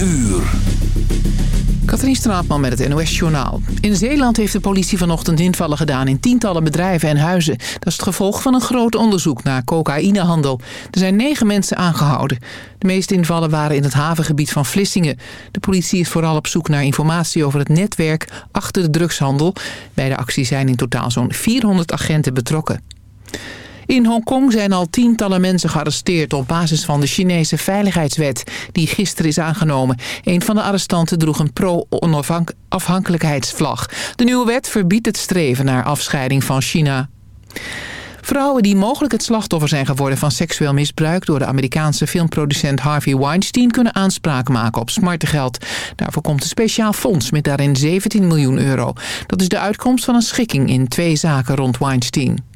uur. Katrien Straatman met het NOS-journaal. In Zeeland heeft de politie vanochtend invallen gedaan in tientallen bedrijven en huizen. Dat is het gevolg van een groot onderzoek naar cocaïnehandel. Er zijn negen mensen aangehouden. De meeste invallen waren in het havengebied van Vlissingen. De politie is vooral op zoek naar informatie over het netwerk achter de drugshandel. Bij de actie zijn in totaal zo'n 400 agenten betrokken. In Hongkong zijn al tientallen mensen gearresteerd op basis van de Chinese veiligheidswet die gisteren is aangenomen. Een van de arrestanten droeg een pro-onafhankelijkheidsvlag. De nieuwe wet verbiedt het streven naar afscheiding van China. Vrouwen die mogelijk het slachtoffer zijn geworden van seksueel misbruik... door de Amerikaanse filmproducent Harvey Weinstein... kunnen aanspraak maken op smartengeld. Daarvoor komt een speciaal fonds met daarin 17 miljoen euro. Dat is de uitkomst van een schikking in twee zaken rond Weinstein.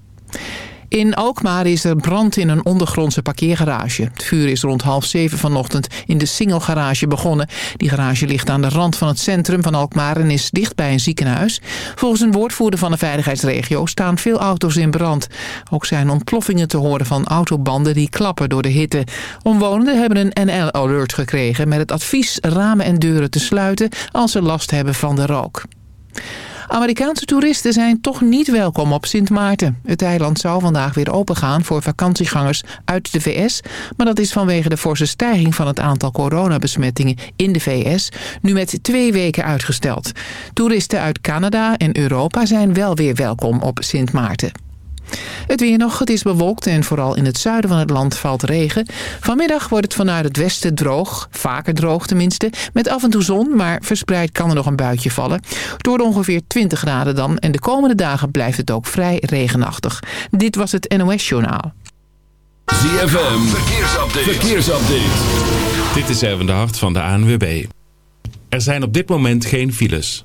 In Alkmaar is er brand in een ondergrondse parkeergarage. Het vuur is rond half zeven vanochtend in de Single Garage begonnen. Die garage ligt aan de rand van het centrum van Alkmaar en is dicht bij een ziekenhuis. Volgens een woordvoerder van de veiligheidsregio staan veel auto's in brand. Ook zijn ontploffingen te horen van autobanden die klappen door de hitte. Omwonenden hebben een NL-alert gekregen met het advies ramen en deuren te sluiten als ze last hebben van de rook. Amerikaanse toeristen zijn toch niet welkom op Sint Maarten. Het eiland zou vandaag weer opengaan voor vakantiegangers uit de VS... maar dat is vanwege de forse stijging van het aantal coronabesmettingen in de VS... nu met twee weken uitgesteld. Toeristen uit Canada en Europa zijn wel weer welkom op Sint Maarten. Het weer nog, het is bewolkt en vooral in het zuiden van het land valt regen. Vanmiddag wordt het vanuit het westen droog, vaker droog tenminste, met af en toe zon, maar verspreid kan er nog een buitje vallen. Door ongeveer 20 graden dan en de komende dagen blijft het ook vrij regenachtig. Dit was het NOS Journaal. ZFM, verkeersupdate. verkeersupdate. Dit is even de hart van de ANWB. Er zijn op dit moment geen files.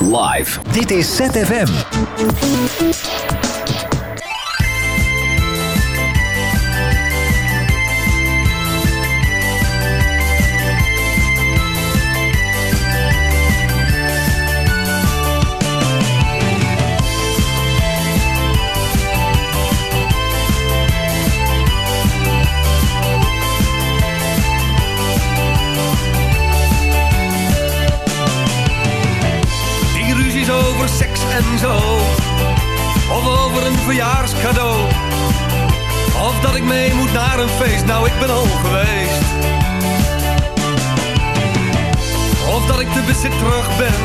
Live. Dit is ZFM. Verjaarscadeau. Of dat ik mee moet naar een feest, nou ik ben al geweest. Of dat ik te bezit terug ben.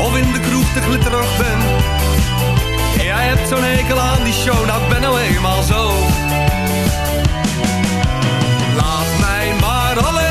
Of in de kroeg te glitterig ben. Jij hebt zo'n hekel aan die show, nou ik ben nou eenmaal zo. Laat mij maar alleen,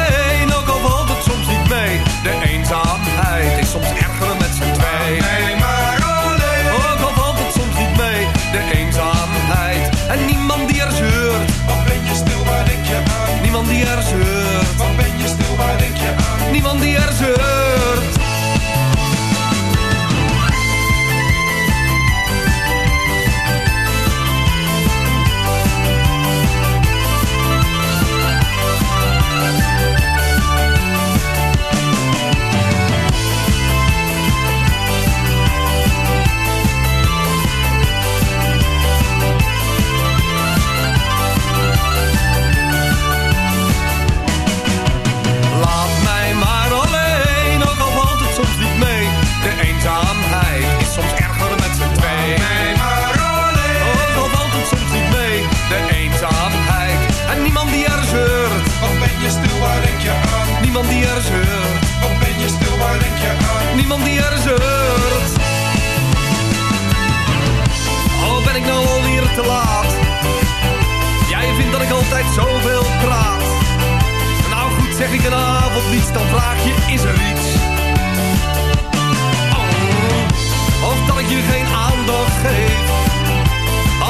je stil, waar denk je aan? Niemand die er zeurt. Wat ben je stil, waar denk je aan? Niemand die er zeurt. Al ben ik nou al hier te laat. Jij vindt dat ik altijd zoveel praat. Nou goed, zeg ik een avond niets, dan vraag je, is er iets? Oh. Of dat ik je geen aandacht geef.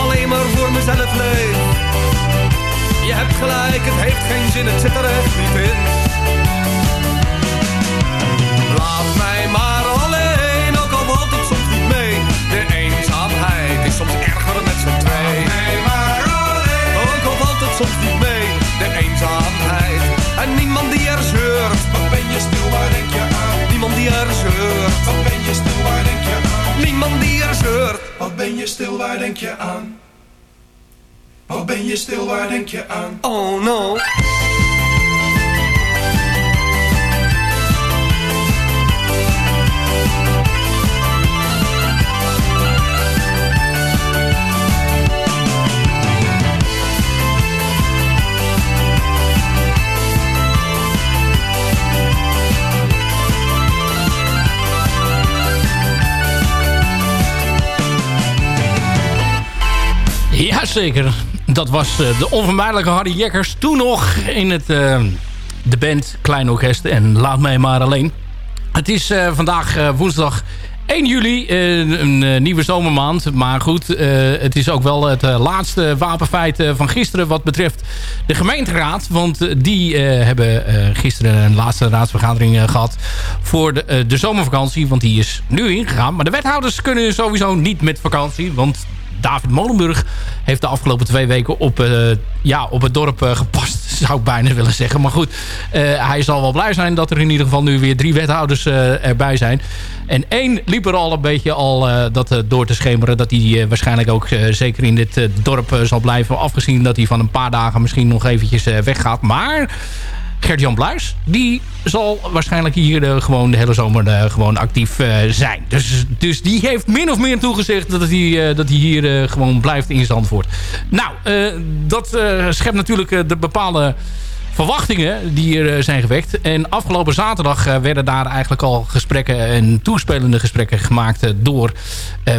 Alleen maar voor mezelf leef je hebt gelijk, het heeft geen zin, het zit er echt niet in. Laat mij maar alleen, ook al valt het soms niet mee. De eenzaamheid is soms erger met z'n twee. Ook al valt het soms niet mee, de eenzaamheid. En niemand die er zeurt. Wat ben je stil, waar denk je aan? Niemand die er zeurt. Wat ben je stil, waar denk je aan? Niemand die er zeurt. Wat ben je stil, waar denk je aan? Wat ben je stil, waar denk je aan? Oh no. Jazeker, dat was eh, de onvermijdelijke Harry Jekkers. Toen nog in het, eh, de band Klein Orkest en Laat mij maar alleen. Het is eh, vandaag woensdag 1 juli, een nieuwe zomermaand. Maar goed, het is ook wel het laatste wapenfeit van gisteren... wat betreft de gemeenteraad. Want die hebben gisteren een laatste raadsvergadering eh, gehad... voor de, de zomervakantie, want die is nu ingegaan. Maar de wethouders kunnen sowieso niet met vakantie... want David Molenburg heeft de afgelopen twee weken op, eh, ja, op het dorp eh, gepast, zou ik bijna willen zeggen. Maar goed, eh, hij zal wel blij zijn dat er in ieder geval nu weer drie wethouders erbij zijn. En één liep er al een beetje al dat door te schemeren. Dat hij waarschijnlijk ook zeker in dit dorp zal blijven. Afgezien dat hij van een paar dagen misschien nog eventjes weggaat. Maar Gert-Jan Bluis, die zal waarschijnlijk hier eh, gewoon de hele zomer eh, gewoon actief eh, zijn. Dus, dus die heeft min of meer toegezegd dat hij, dat hij hier gewoon blijft in Zandvoort. Nou, dat schept natuurlijk de bepaalde verwachtingen die er zijn gewekt. En afgelopen zaterdag werden daar eigenlijk al gesprekken en toespelende gesprekken gemaakt door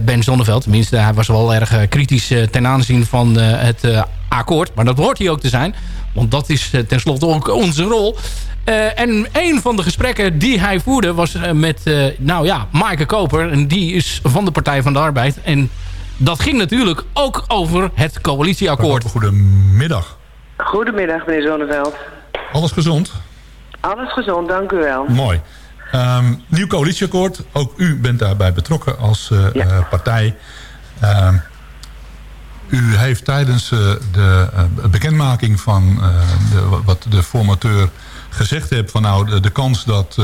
Ben Zonneveld. Tenminste, hij was wel erg kritisch ten aanzien van het akkoord. Maar dat hoort hij ook te zijn. Want dat is eh, tenslotte ook onze rol. Eh, en een van de gesprekken die hij voerde was eh, met, eh, nou ja, Maaike Koper. En die is van de Partij van de Arbeid. En dat ging natuurlijk ook over het coalitieakkoord. Goedemiddag. Goedemiddag, meneer Zonneveld. Alles gezond? Alles gezond, dank u wel. Mooi. Ehm, nieuw coalitieakkoord. Ook u bent daarbij betrokken als eh, Ja. eh, partij. Ehm, u heeft tijdens eh, de eh, bekendmaking van eh, de, wat de formateur gezegd heeft... van nou, de, de kans dat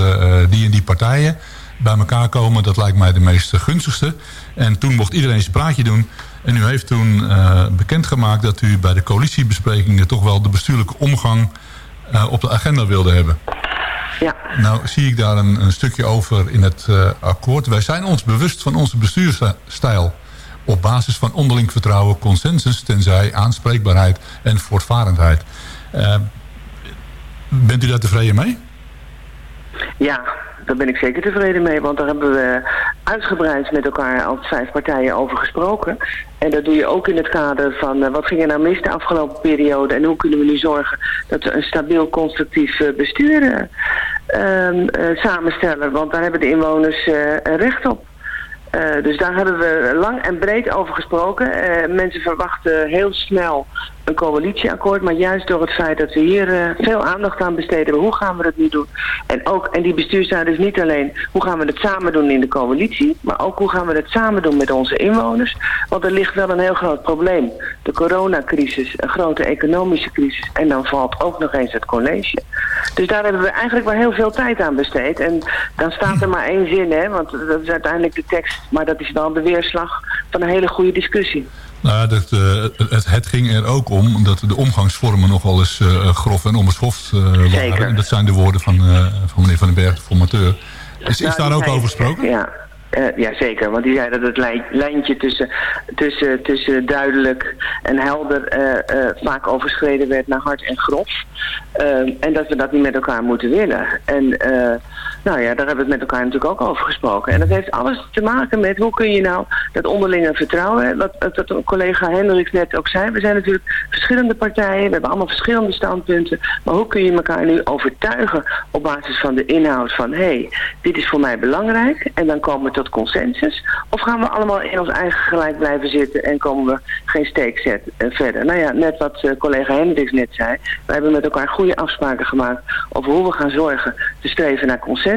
die en die partijen bij elkaar komen... dat lijkt mij de meest gunstigste. En toen mocht iedereen zijn praatje doen. En u heeft toen bekendgemaakt dat u bij de coalitiebesprekingen... toch wel de bestuurlijke omgang op de agenda wilde hebben. Ja, Nou zie ik daar een, een stukje over in het akkoord. Wij zijn ons bewust van onze bestuursstijl. Op basis van onderling vertrouwen, consensus, tenzij aanspreekbaarheid en voortvarendheid. Eh, bent u daar tevreden mee? ja, daar ben ik zeker tevreden mee. Want daar hebben we uitgebreid met elkaar als vijf partijen over gesproken. En dat doe je ook in het kader van eh, wat ging er nou mis de afgelopen periode... en hoe kunnen we nu zorgen dat we een stabiel, constructief eh, bestuur eh, ehm, eh, samenstellen. Want daar hebben de inwoners recht op. Eh, dus daar hebben we lang en breed over gesproken. Eh, mensen verwachten heel snel een coalitieakkoord. Maar juist door het feit dat we hier eh, veel aandacht aan besteden. Hoe gaan we dat nu doen? En, ook, en die bestuursraad is niet alleen hoe gaan we het samen doen in de coalitie. Maar ook hoe gaan we het samen doen met onze inwoners. Want er ligt wel een heel groot probleem. De coronacrisis, een grote economische crisis. En dan valt ook nog eens het college. Dus daar hebben we eigenlijk wel heel veel tijd aan besteed. En dan staat er maar één zin, hè, want dat is uiteindelijk de tekst. Maar dat is wel de weerslag van een hele goede discussie. Nou, dat, eh, het, het ging er ook om dat de omgangsvormen nogal eens eh, grof en onbeschoft eh, waren. Zeker. En dat zijn de woorden van, eh, van meneer Van den Berg, de formateur. Is, is Nou, daar ook zei- over gesproken? Ja. Ja, zeker. Want die zei dat het lijn- lijntje tussen, tussen, tussen duidelijk en helder vaak overschreden werd naar hard en grof. Eh, en dat we dat niet met elkaar moeten willen. En eh, Nou ja, daar hebben we het met elkaar natuurlijk ook over gesproken. En dat heeft alles te maken met hoe kun je nou dat onderlinge vertrouwen, wat, wat, collega Hendricks net ook zei. We zijn natuurlijk verschillende partijen, we hebben allemaal verschillende standpunten. Maar hoe kun je elkaar nu overtuigen op basis van de inhoud van hé, hey, dit is voor mij belangrijk en dan komen we tot consensus? Of gaan we allemaal in ons eigen gelijk blijven zitten en komen we geen steek zetten uh, verder? Nou ja, net wat uh, collega Hendricks net zei. We hebben met elkaar goede afspraken gemaakt over hoe we gaan zorgen te streven naar consensus.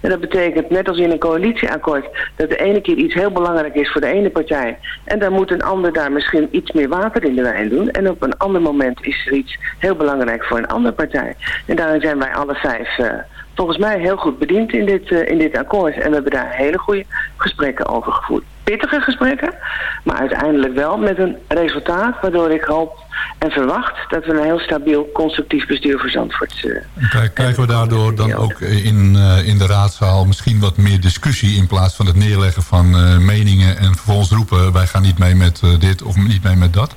En dat betekent, net als in een coalitieakkoord, dat de ene keer iets heel belangrijk is voor de ene partij. En dan moet een ander daar misschien iets meer water in de wijn doen. En op een ander moment is er iets heel belangrijk voor een andere partij. En daarin zijn wij alle vijf uh, volgens mij heel goed bediend in dit, uh, in dit akkoord. En we hebben daar hele goede gesprekken over gevoerd. Pittige gesprekken, maar uiteindelijk wel met een resultaat waardoor ik hoop en verwacht dat we een heel stabiel, constructief bestuur voor Zandvoort uh, Krijgen we daardoor dan ook in, uh, in de raadzaal misschien wat meer discussie in plaats van het neerleggen van uh, meningen en vervolgens roepen wij gaan niet mee met dit of niet mee met dat?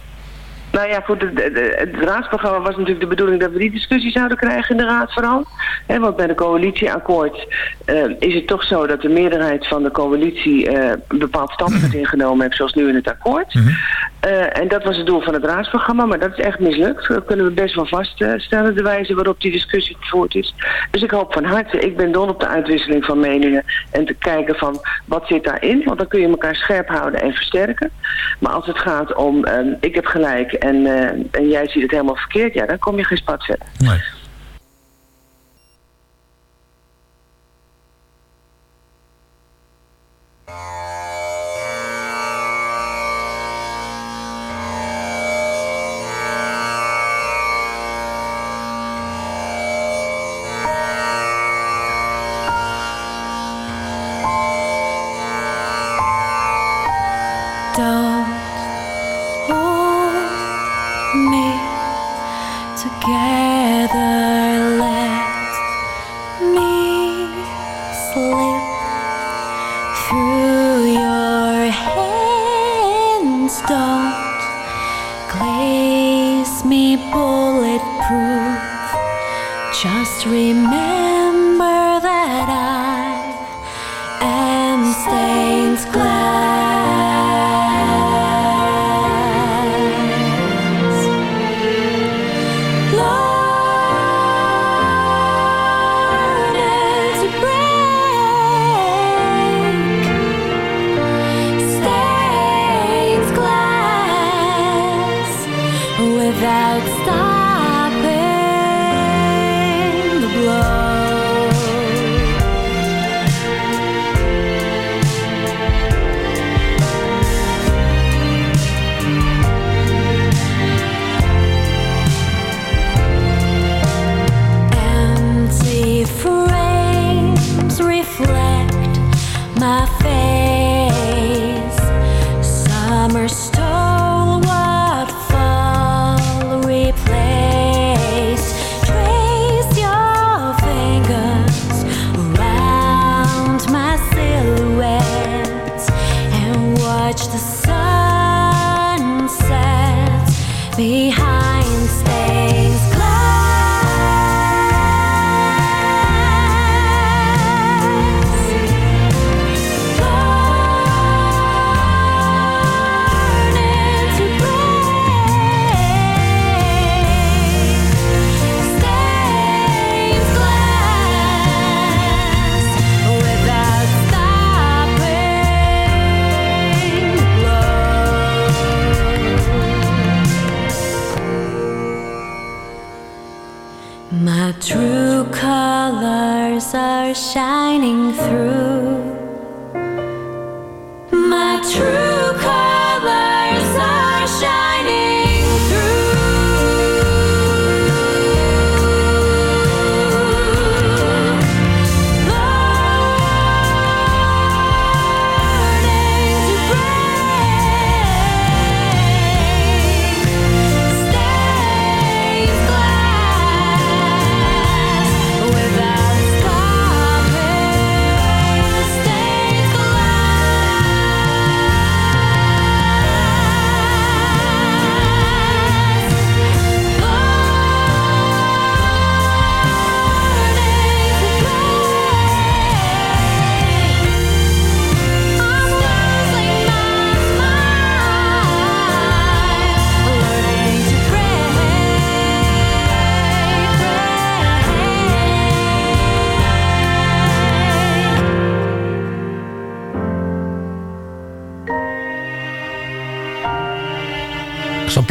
Nou ja, goed, het, het, raadsprogramma was natuurlijk de bedoeling dat we die discussie zouden krijgen in de raad vooral. He, want bij de coalitieakkoord uh, is het toch zo dat de meerderheid van de coalitie uh, een bepaald standpunt ingenomen heeft, zoals nu in het akkoord. Mm -hmm. uh, en dat was het doel van het raadsprogramma, maar dat is echt mislukt. Dat kunnen we best wel vaststellen, de wijze waarop die discussie gevoerd is. Dus ik hoop van harte, ik ben dol op de uitwisseling van meningen en te kijken van wat zit daarin, want dan kun je elkaar scherp houden en versterken. Maar als het gaat om, um, ik heb gelijk en, uh, en jij ziet het helemaal verkeerd, ja, dan kom je geen spat. Nee.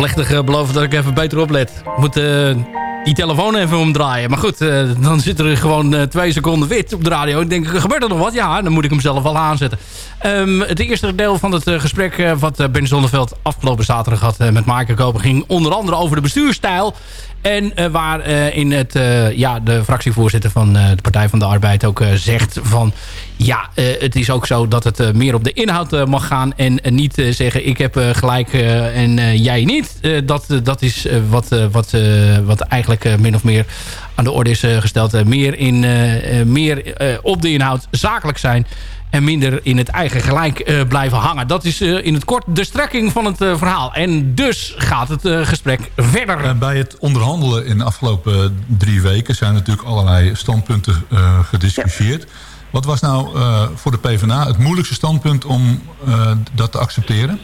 Plechtig beloven dat ik even beter oplet. Ik moet die telefoon even omdraaien. Maar goed, dan zit er gewoon twee seconden wit op de radio. Ik denk, gebeurt er nog wat? Ja, dan moet ik hem zelf wel aanzetten. Um, het eerste deel van het gesprek wat Ben Zonneveld afgelopen zaterdag had met Maaike Kopen... ging onder andere over de bestuurstijl. En waar in het, ja, de fractievoorzitter van de Partij van de Arbeid ook zegt van... ja, het is ook zo dat het meer op de inhoud mag gaan... en niet zeggen ik heb gelijk en jij niet. dat, dat is wat, wat, wat eigenlijk min of meer aan de orde is gesteld. meer in, meer op de inhoud zakelijk zijn en minder in het eigen gelijk uh, blijven hangen. Dat is uh, in het kort de strekking van het uh, verhaal. En dus gaat het gesprek verder. bij het onderhandelen in de afgelopen drie weken... zijn natuurlijk allerlei standpunten gediscussieerd. Ja. Wat was nou voor de PvdA het moeilijkste standpunt om dat te accepteren?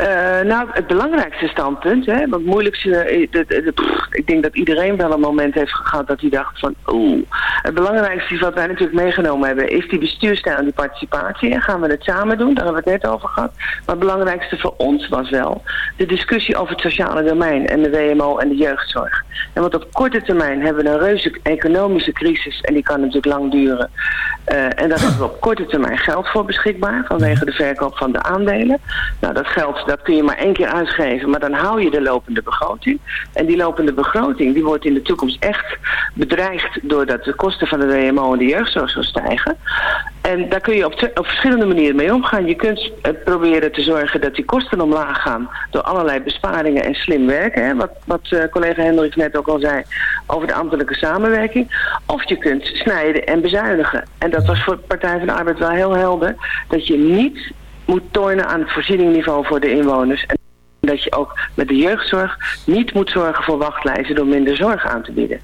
Uh, nou, het belangrijkste standpunt, hè, want moeilijkste, pff, ik denk dat iedereen wel een moment heeft gehad dat hij dacht van, oeh, het belangrijkste wat wij natuurlijk meegenomen hebben is die bestuurstijl en die participatie. En gaan we het samen doen, daar hebben we het net over gehad. Maar het belangrijkste voor ons was wel de discussie over het sociale domein en de WMO en de jeugdzorg. En want op korte termijn hebben we een reuze economische crisis en die kan natuurlijk lang duren. Uh, en daar hebben we op korte termijn geld voor beschikbaar vanwege de verkoop van de aandelen. Nou, dat geld dat kun je maar één keer uitgeven, maar dan hou je de lopende begroting. En die lopende begroting die wordt in de toekomst echt bedreigd doordat de kosten van de WMO en de jeugdzorg zo stijgen. En daar kun je op, op verschillende manieren mee omgaan. Je kunt uh, proberen te zorgen dat die kosten omlaag gaan door allerlei besparingen en slim werken. Hè? Wat, wat uh, collega Hendricks net ook al zei over de ambtelijke samenwerking. Of je kunt snijden en bezuinigen. En dat was voor Partij van de Arbeid wel heel helder. Dat je niet moet tornen aan het voorzieningniveau voor de inwoners. En dat je ook met de jeugdzorg niet moet zorgen voor wachtlijsten door minder zorg aan te bieden.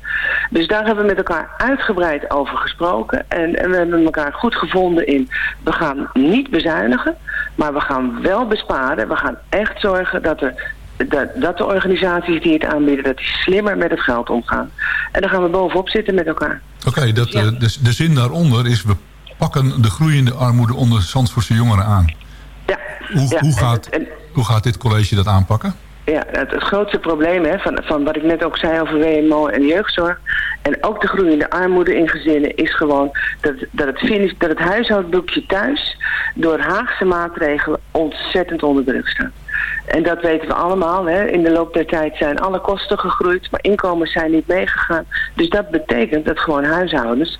Dus daar hebben we met elkaar uitgebreid over gesproken. En, en we hebben elkaar goed gevonden in, we gaan niet bezuinigen, maar we gaan wel besparen. We gaan echt zorgen dat er dat, dat de organisaties die het aanbieden, dat die slimmer met het geld omgaan. En dan gaan we bovenop zitten met elkaar. Oké, okay, dat ja. de, de zin daaronder is we pakken de groeiende armoede onder Zandvoortse jongeren aan. Ja. Hoe, ja. hoe, gaat, en, hoe gaat dit college dat aanpakken? Ja, het, het grootste probleem hè, van, van wat ik net ook zei over WMO en jeugdzorg... en ook de groeiende armoede in gezinnen is gewoon... dat, dat, het, finish, dat het huishoudboekje thuis door Haagse maatregelen ontzettend onder druk staat. En dat weten we allemaal. Hè. In de loop der tijd zijn alle kosten gegroeid, maar inkomens zijn niet meegegaan. Dus dat betekent dat gewoon huishoudens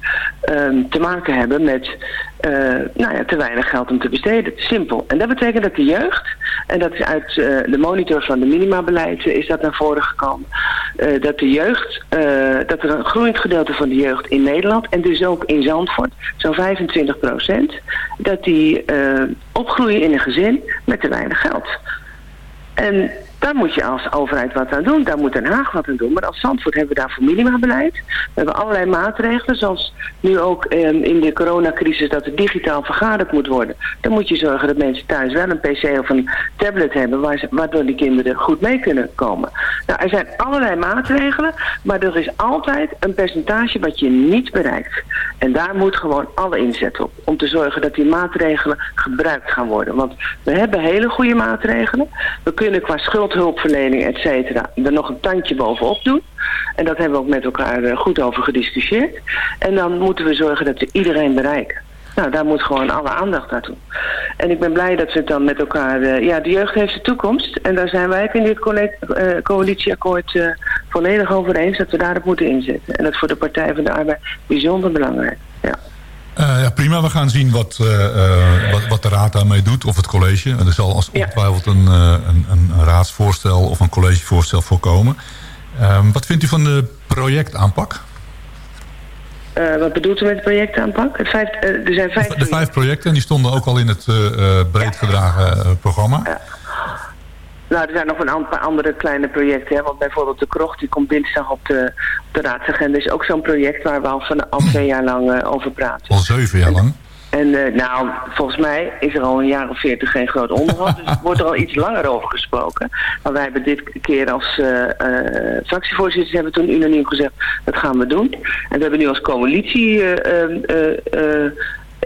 um, te maken hebben met uh, nou ja, te weinig geld om te besteden. Simpel. En dat betekent dat de jeugd, en dat is uit uh, de monitor van de minimabeleid is dat naar voren gekomen, dat de jeugd, dat er een groeiend gedeelte van de jeugd in Nederland en dus ook in Zandvoort, zo'n 25 procent, dat die opgroeien in een gezin met te weinig geld. En daar moet je als overheid wat aan doen. Daar moet Den Haag wat aan doen. Maar als Zandvoort hebben we daarvoor minimabeleid. We hebben allerlei maatregelen, zoals nu ook eh, in de coronacrisis dat er digitaal vergaderd moet worden. Dan moet je zorgen dat mensen thuis wel een pc of een tablet hebben, waar waardoor die kinderen goed mee kunnen komen. Nou, er zijn allerlei maatregelen, maar er is altijd een percentage wat je niet bereikt. En daar moet gewoon alle inzet op. Om te zorgen dat die maatregelen gebruikt gaan worden. Want we hebben hele goede maatregelen. We kunnen qua schuldhulpverlening, et cetera, er nog een tandje bovenop doen. En dat hebben we ook met elkaar goed over gediscussieerd. En dan moeten we zorgen dat we iedereen bereiken. Nou, daar moet gewoon alle aandacht naartoe. En ik ben blij dat we het dan met elkaar... Uh, ja, de jeugd heeft de toekomst. En daar zijn wij in dit uh, coalitieakkoord volledig over eens... dat we daarop moeten inzetten. En dat is voor de Partij van de Arbeid bijzonder belangrijk. Ja. Uh, ja, prima. We gaan zien wat, uh, uh, wat, wat, de raad daarmee doet, of het college. Er zal als ongetwijfeld een, een, een, raadsvoorstel of een collegevoorstel voorkomen. wat vindt u van de projectaanpak? wat bedoelt u met de projectaanpak? Het vijf, er zijn vijf de, de vijf projecten, en die stonden ook al in het breed gedragen programma. Nou, er zijn nog een paar andere kleine projecten. Hè? Want bijvoorbeeld de krocht, die komt dinsdag op de, op de raadsagenda. is ook zo'n project waar we al, van, al twee jaar lang uh, over praten. Al zeven jaar lang? En uh, nou, volgens mij is er al een jaar of veertig geen groot onderhoud. dus er wordt er al iets langer over gesproken. Maar wij hebben dit keer als uh, uh, fractievoorzitters hebben toen unaniem gezegd, dat gaan we doen. En we hebben nu als coalitie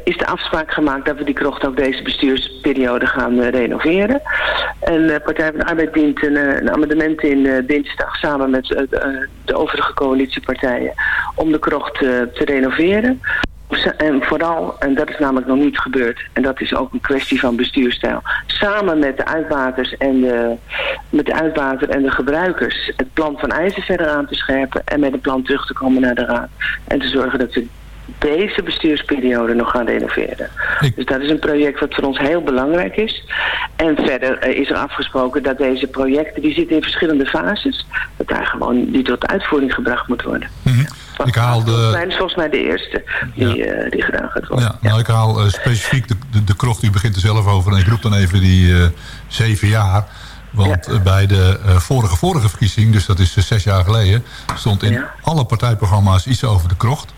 is de afspraak gemaakt dat we die krocht ook deze bestuursperiode gaan renoveren. En de Partij van de Arbeid dient een, een amendement in dinsdag samen met de overige coalitiepartijen om de krocht te renoveren. En vooral, en dat is namelijk nog niet gebeurd, en dat is ook een kwestie van bestuurstijl, samen met de uitbaters en de, met de uitbater en de gebruikers het plan van eisen verder aan te scherpen en met een plan terug te komen naar de raad. En te zorgen dat we deze bestuursperiode nog gaan renoveren. Dus dat is een project wat voor ons heel belangrijk is. En verder eh, is er afgesproken dat deze projecten, die zitten in verschillende fases, dat daar gewoon die tot uitvoering gebracht moet worden. Mhm. Ik haal de... is volgens mij de eerste die, uh, die gedaan gaat worden. Ja, nou, ik haal uh, specifiek de, de, de, krocht, u begint er zelf over. En ik roep dan even die uh, zeven jaar. Want ja. bij de vorige, vorige verkiezing, dus dat is zes jaar geleden... stond in alle partijprogramma's iets over de krocht.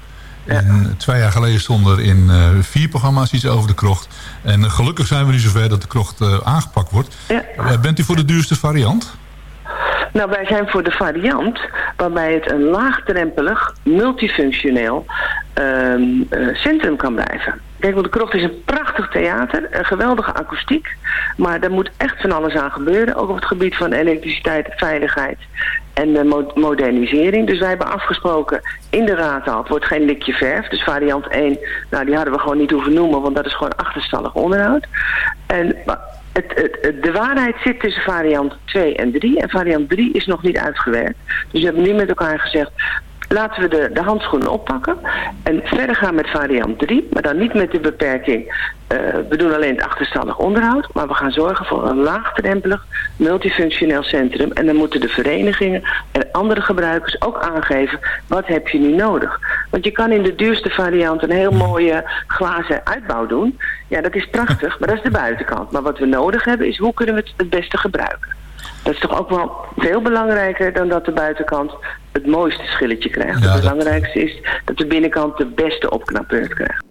En twee jaar geleden stond er in vier programma's iets over de krocht. En gelukkig zijn we nu zover dat de krocht aangepakt wordt. bent u voor de duurste variant? Nou, wij zijn voor de variant waarbij het een laagdrempelig, multifunctioneel um, uh, centrum kan blijven. Kijk, want de Krocht is een prachtig theater, een geweldige akoestiek. Maar er moet echt van alles aan gebeuren, ook op het gebied van elektriciteit, veiligheid en uh, mo modernisering. Dus wij hebben afgesproken in de raad het wordt geen likje verf. Dus variant 1, nou die hadden we gewoon niet hoeven noemen, want dat is gewoon achterstallig onderhoud. En het, het, de waarheid zit tussen variant 2 en 3. En variant 3 is nog niet uitgewerkt. Dus we hebben nu met elkaar gezegd... Laten we de, de handschoenen oppakken en verder gaan met variant 3, maar dan niet met de beperking. Uh, we doen alleen het achterstallig onderhoud, maar we gaan zorgen voor een laagdrempelig, multifunctioneel centrum. En dan moeten de verenigingen en andere gebruikers ook aangeven, wat heb je nu nodig? Want je kan in de duurste variant een heel mooie glazen uitbouw doen. Ja, dat is prachtig, maar dat is de buitenkant. Maar wat we nodig hebben is, hoe kunnen we het het beste gebruiken? Dat is toch ook wel veel belangrijker dan dat de buitenkant het mooiste schilletje krijgt. Het belangrijkste is dat de binnenkant de beste opknapbeurt krijgt.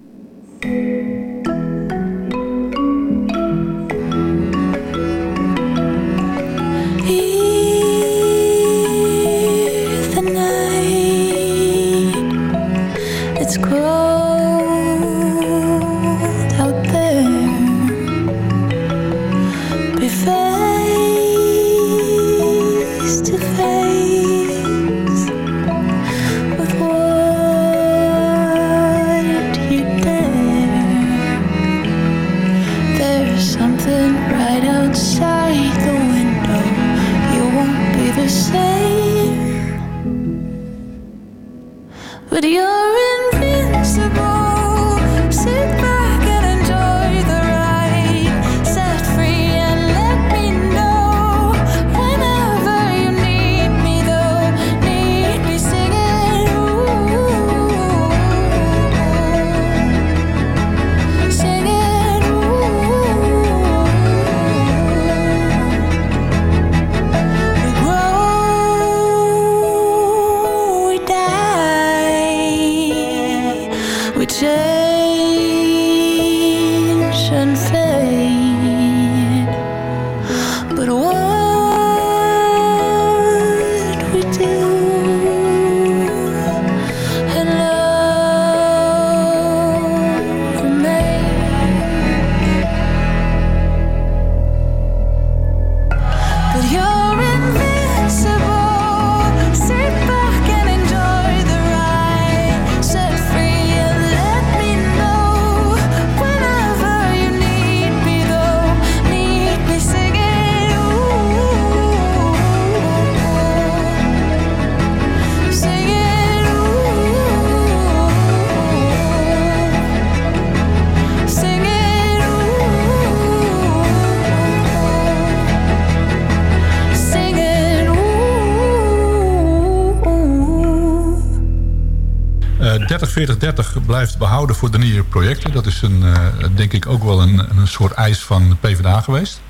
Blijft behouden voor de nieuwe projecten. Dat is een, uh, denk ik ook wel een, een soort eis van de PvdA geweest.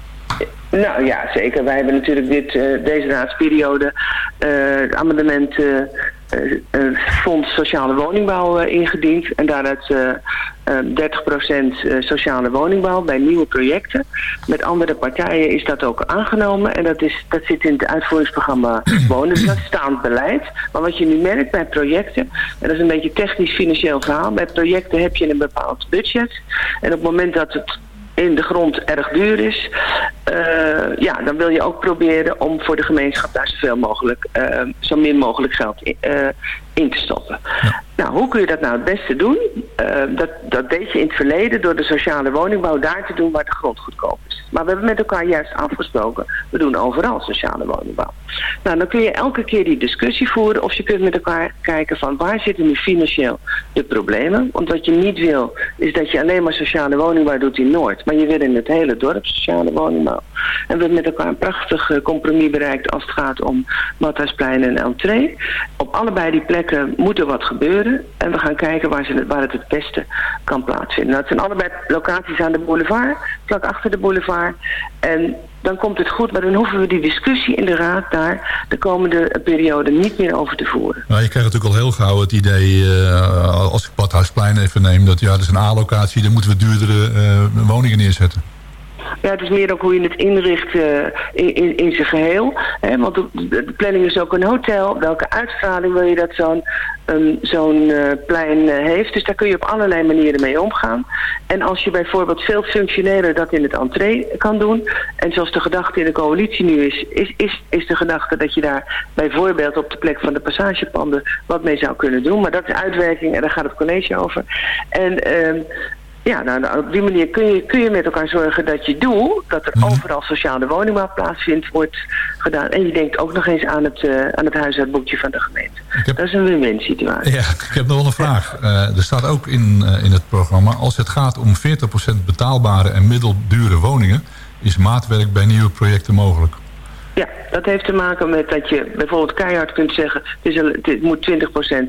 Nou ja, zeker. Wij hebben natuurlijk dit, uh, deze raadsperiode eh, een fonds sociale woningbouw eh, ingediend. En daaruit uh, 30% sociale woningbouw bij nieuwe projecten. Met andere partijen is dat ook aangenomen. En dat, is, dat zit in het uitvoeringsprogramma Wonen. Dus dat is staand beleid. Maar wat je nu merkt bij projecten, en dat is een beetje technisch financieel verhaal. Bij projecten heb je een bepaald budget. En op het moment dat het in de grond erg duur is, uh, ja, dan wil je ook proberen om voor de gemeenschap daar zoveel mogelijk, uh, zo min mogelijk geld in, uh, in te stoppen. Ja. Nou, hoe kun je dat nou het beste doen? dat, dat deed je in het verleden door de sociale woningbouw daar te doen waar de grond goedkoop is. Maar we hebben met elkaar juist afgesproken, we doen overal sociale woningbouw. Nou, dan kun je elke keer die discussie voeren of je kunt met elkaar kijken van waar zitten nu financieel de problemen. Want wat je niet wil, is dat je alleen maar sociale woningbouw doet in Noord. Maar je wil in het hele dorp sociale woningbouw. En we hebben met elkaar een prachtig eh, compromis bereikt als het gaat om Matthijsplein en Entree. Op allebei die plekken moet er wat gebeuren. En we gaan kijken waar, ze, waar het het beste kan plaatsvinden. Nou, het zijn allebei locaties aan de boulevard, vlak achter de boulevard. En dan komt het goed, maar dan hoeven we die discussie in de raad daar de komende periode niet meer over te voeren. Nou, je krijgt natuurlijk al heel gauw het idee, uh, als ik Badhuisplein even neem, dat ja, dat is een A-locatie, dan moeten we duurdere uh, woningen neerzetten. Ja, het is meer ook hoe je het inricht uh, in, in, in zijn geheel. Hè? Want de, planning is ook een hotel. Welke uitstraling wil je dat zo'n um, zo'n uh, plein uh, heeft? Dus daar kun je op allerlei manieren mee omgaan. En als je bijvoorbeeld veel functioneler dat in het entree kan doen... en zoals de gedachte in de coalitie nu is... is, is, is de gedachte dat je daar bijvoorbeeld op de plek van de passagepanden... wat mee zou kunnen doen. Maar dat is uitwerking en daar gaat het college over. En... Ja, nou, nou, op die manier kun je, kun je met elkaar zorgen dat je doel, dat er mm. overal sociale woningbouw plaatsvindt, wordt gedaan. En je denkt ook nog eens aan het, uh, aan het huishoudboekje van de gemeente. Heb... Dat is een win-win situatie. Ja, ik heb nog wel een vraag. Ja. Uh, er staat ook in, uh, in het programma, als het gaat om 40% betaalbare en middeldure woningen, is maatwerk bij nieuwe projecten mogelijk. Ja, dat heeft te maken met dat je bijvoorbeeld keihard kunt zeggen... het, is het moet 20% uh, uh,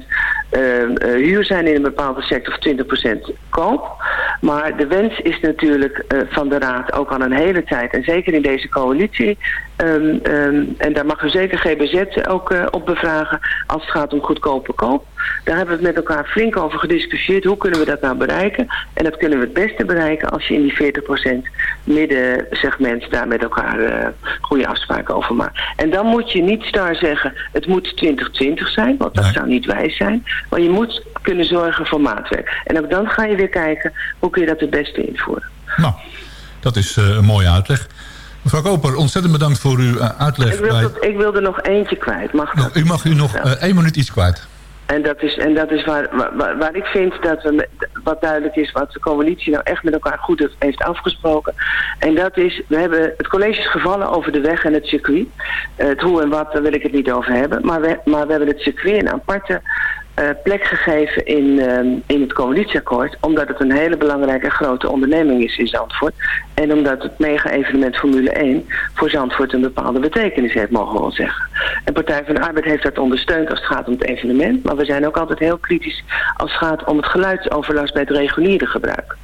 huur zijn in een bepaalde sector of 20% koop. Maar de wens is natuurlijk uh, van de Raad ook al een hele tijd... en zeker in deze coalitie... Um, um, en daar mag u zeker GBZ ook uh, op bevragen als het gaat om goedkope koop. Daar hebben we het met elkaar flink over gediscussieerd. Hoe kunnen we dat nou bereiken? En dat kunnen we het beste bereiken als je in die 40% middensegment daar met elkaar uh, goede afspraken over maakt. En dan moet je niet star zeggen, het moet 2020 zijn, want dat nee. zou niet wijs zijn. Maar je moet kunnen zorgen voor maatwerk. En ook dan ga je weer kijken, hoe kun je dat het beste invoeren. Nou, dat is uh, een mooie uitleg. Mevrouw Koper, ontzettend bedankt voor uw uh, uitleg. Ik wil, bij... ik wil er nog eentje kwijt. Mag nou, u mag u nog uh, één minuut iets kwijt. En dat is, en dat is waar, waar, waar ik vind dat we, wat duidelijk is, wat de coalitie nou echt met elkaar goed heeft afgesproken. En dat is, we hebben, het college is gevallen over de weg en het circuit. Uh, het hoe en wat, daar wil ik het niet over hebben. Maar we, maar we hebben het circuit een aparte plek gegeven in, uh, in het coalitieakkoord. Omdat het een hele belangrijke grote onderneming is in Zandvoort. En omdat het mega-evenement Formule 1 voor Zandvoort een bepaalde betekenis heeft, mogen we wel zeggen. En Partij van de Arbeid heeft dat ondersteund als het gaat om het evenement. Maar we zijn ook altijd heel kritisch als het gaat om het geluidsoverlast bij het reguliere gebruik.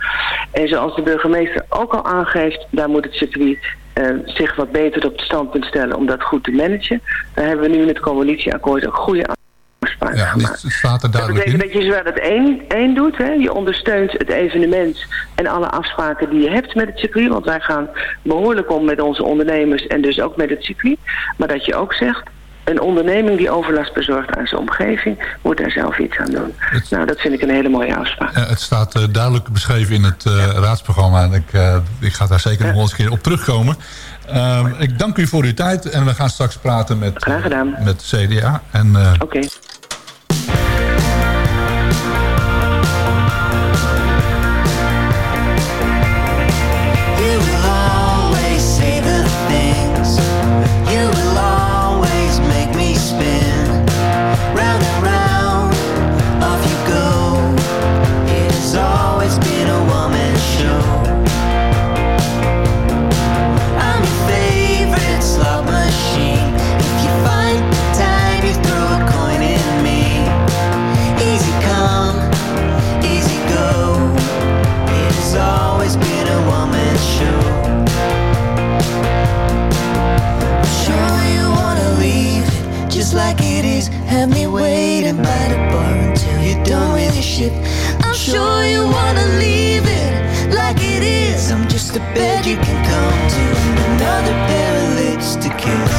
En zoals de burgemeester ook al aangeeft, daar moet het circuit uh, zich wat beter op het standpunt stellen om dat goed te managen. Daar hebben we nu in het coalitieakkoord ook goede ja, gemaakt. Het staat er duidelijk dat betekent in. dat je zowel het één, één doet. Hè? Je ondersteunt het evenement en alle afspraken die je hebt met het circuit. Want wij gaan behoorlijk om met onze ondernemers en dus ook met het circuit. Maar dat je ook zegt, een onderneming die overlast bezorgt aan zijn omgeving... moet daar zelf iets aan doen. Het, nou, dat vind ik een hele mooie afspraak. Ja, het staat uh, duidelijk beschreven in het uh, ja. raadsprogramma. En ik, uh, ik ga daar zeker ja. nog eens een keer op terugkomen. Um, ik dank u voor uw tijd. En we gaan straks praten met, met CDA. Oké. Okay. Have me waiting by the bar until you're done with your shit. I'm sure you wanna leave it like it is. I'm just a bed you can come to and another pair of lips to kiss.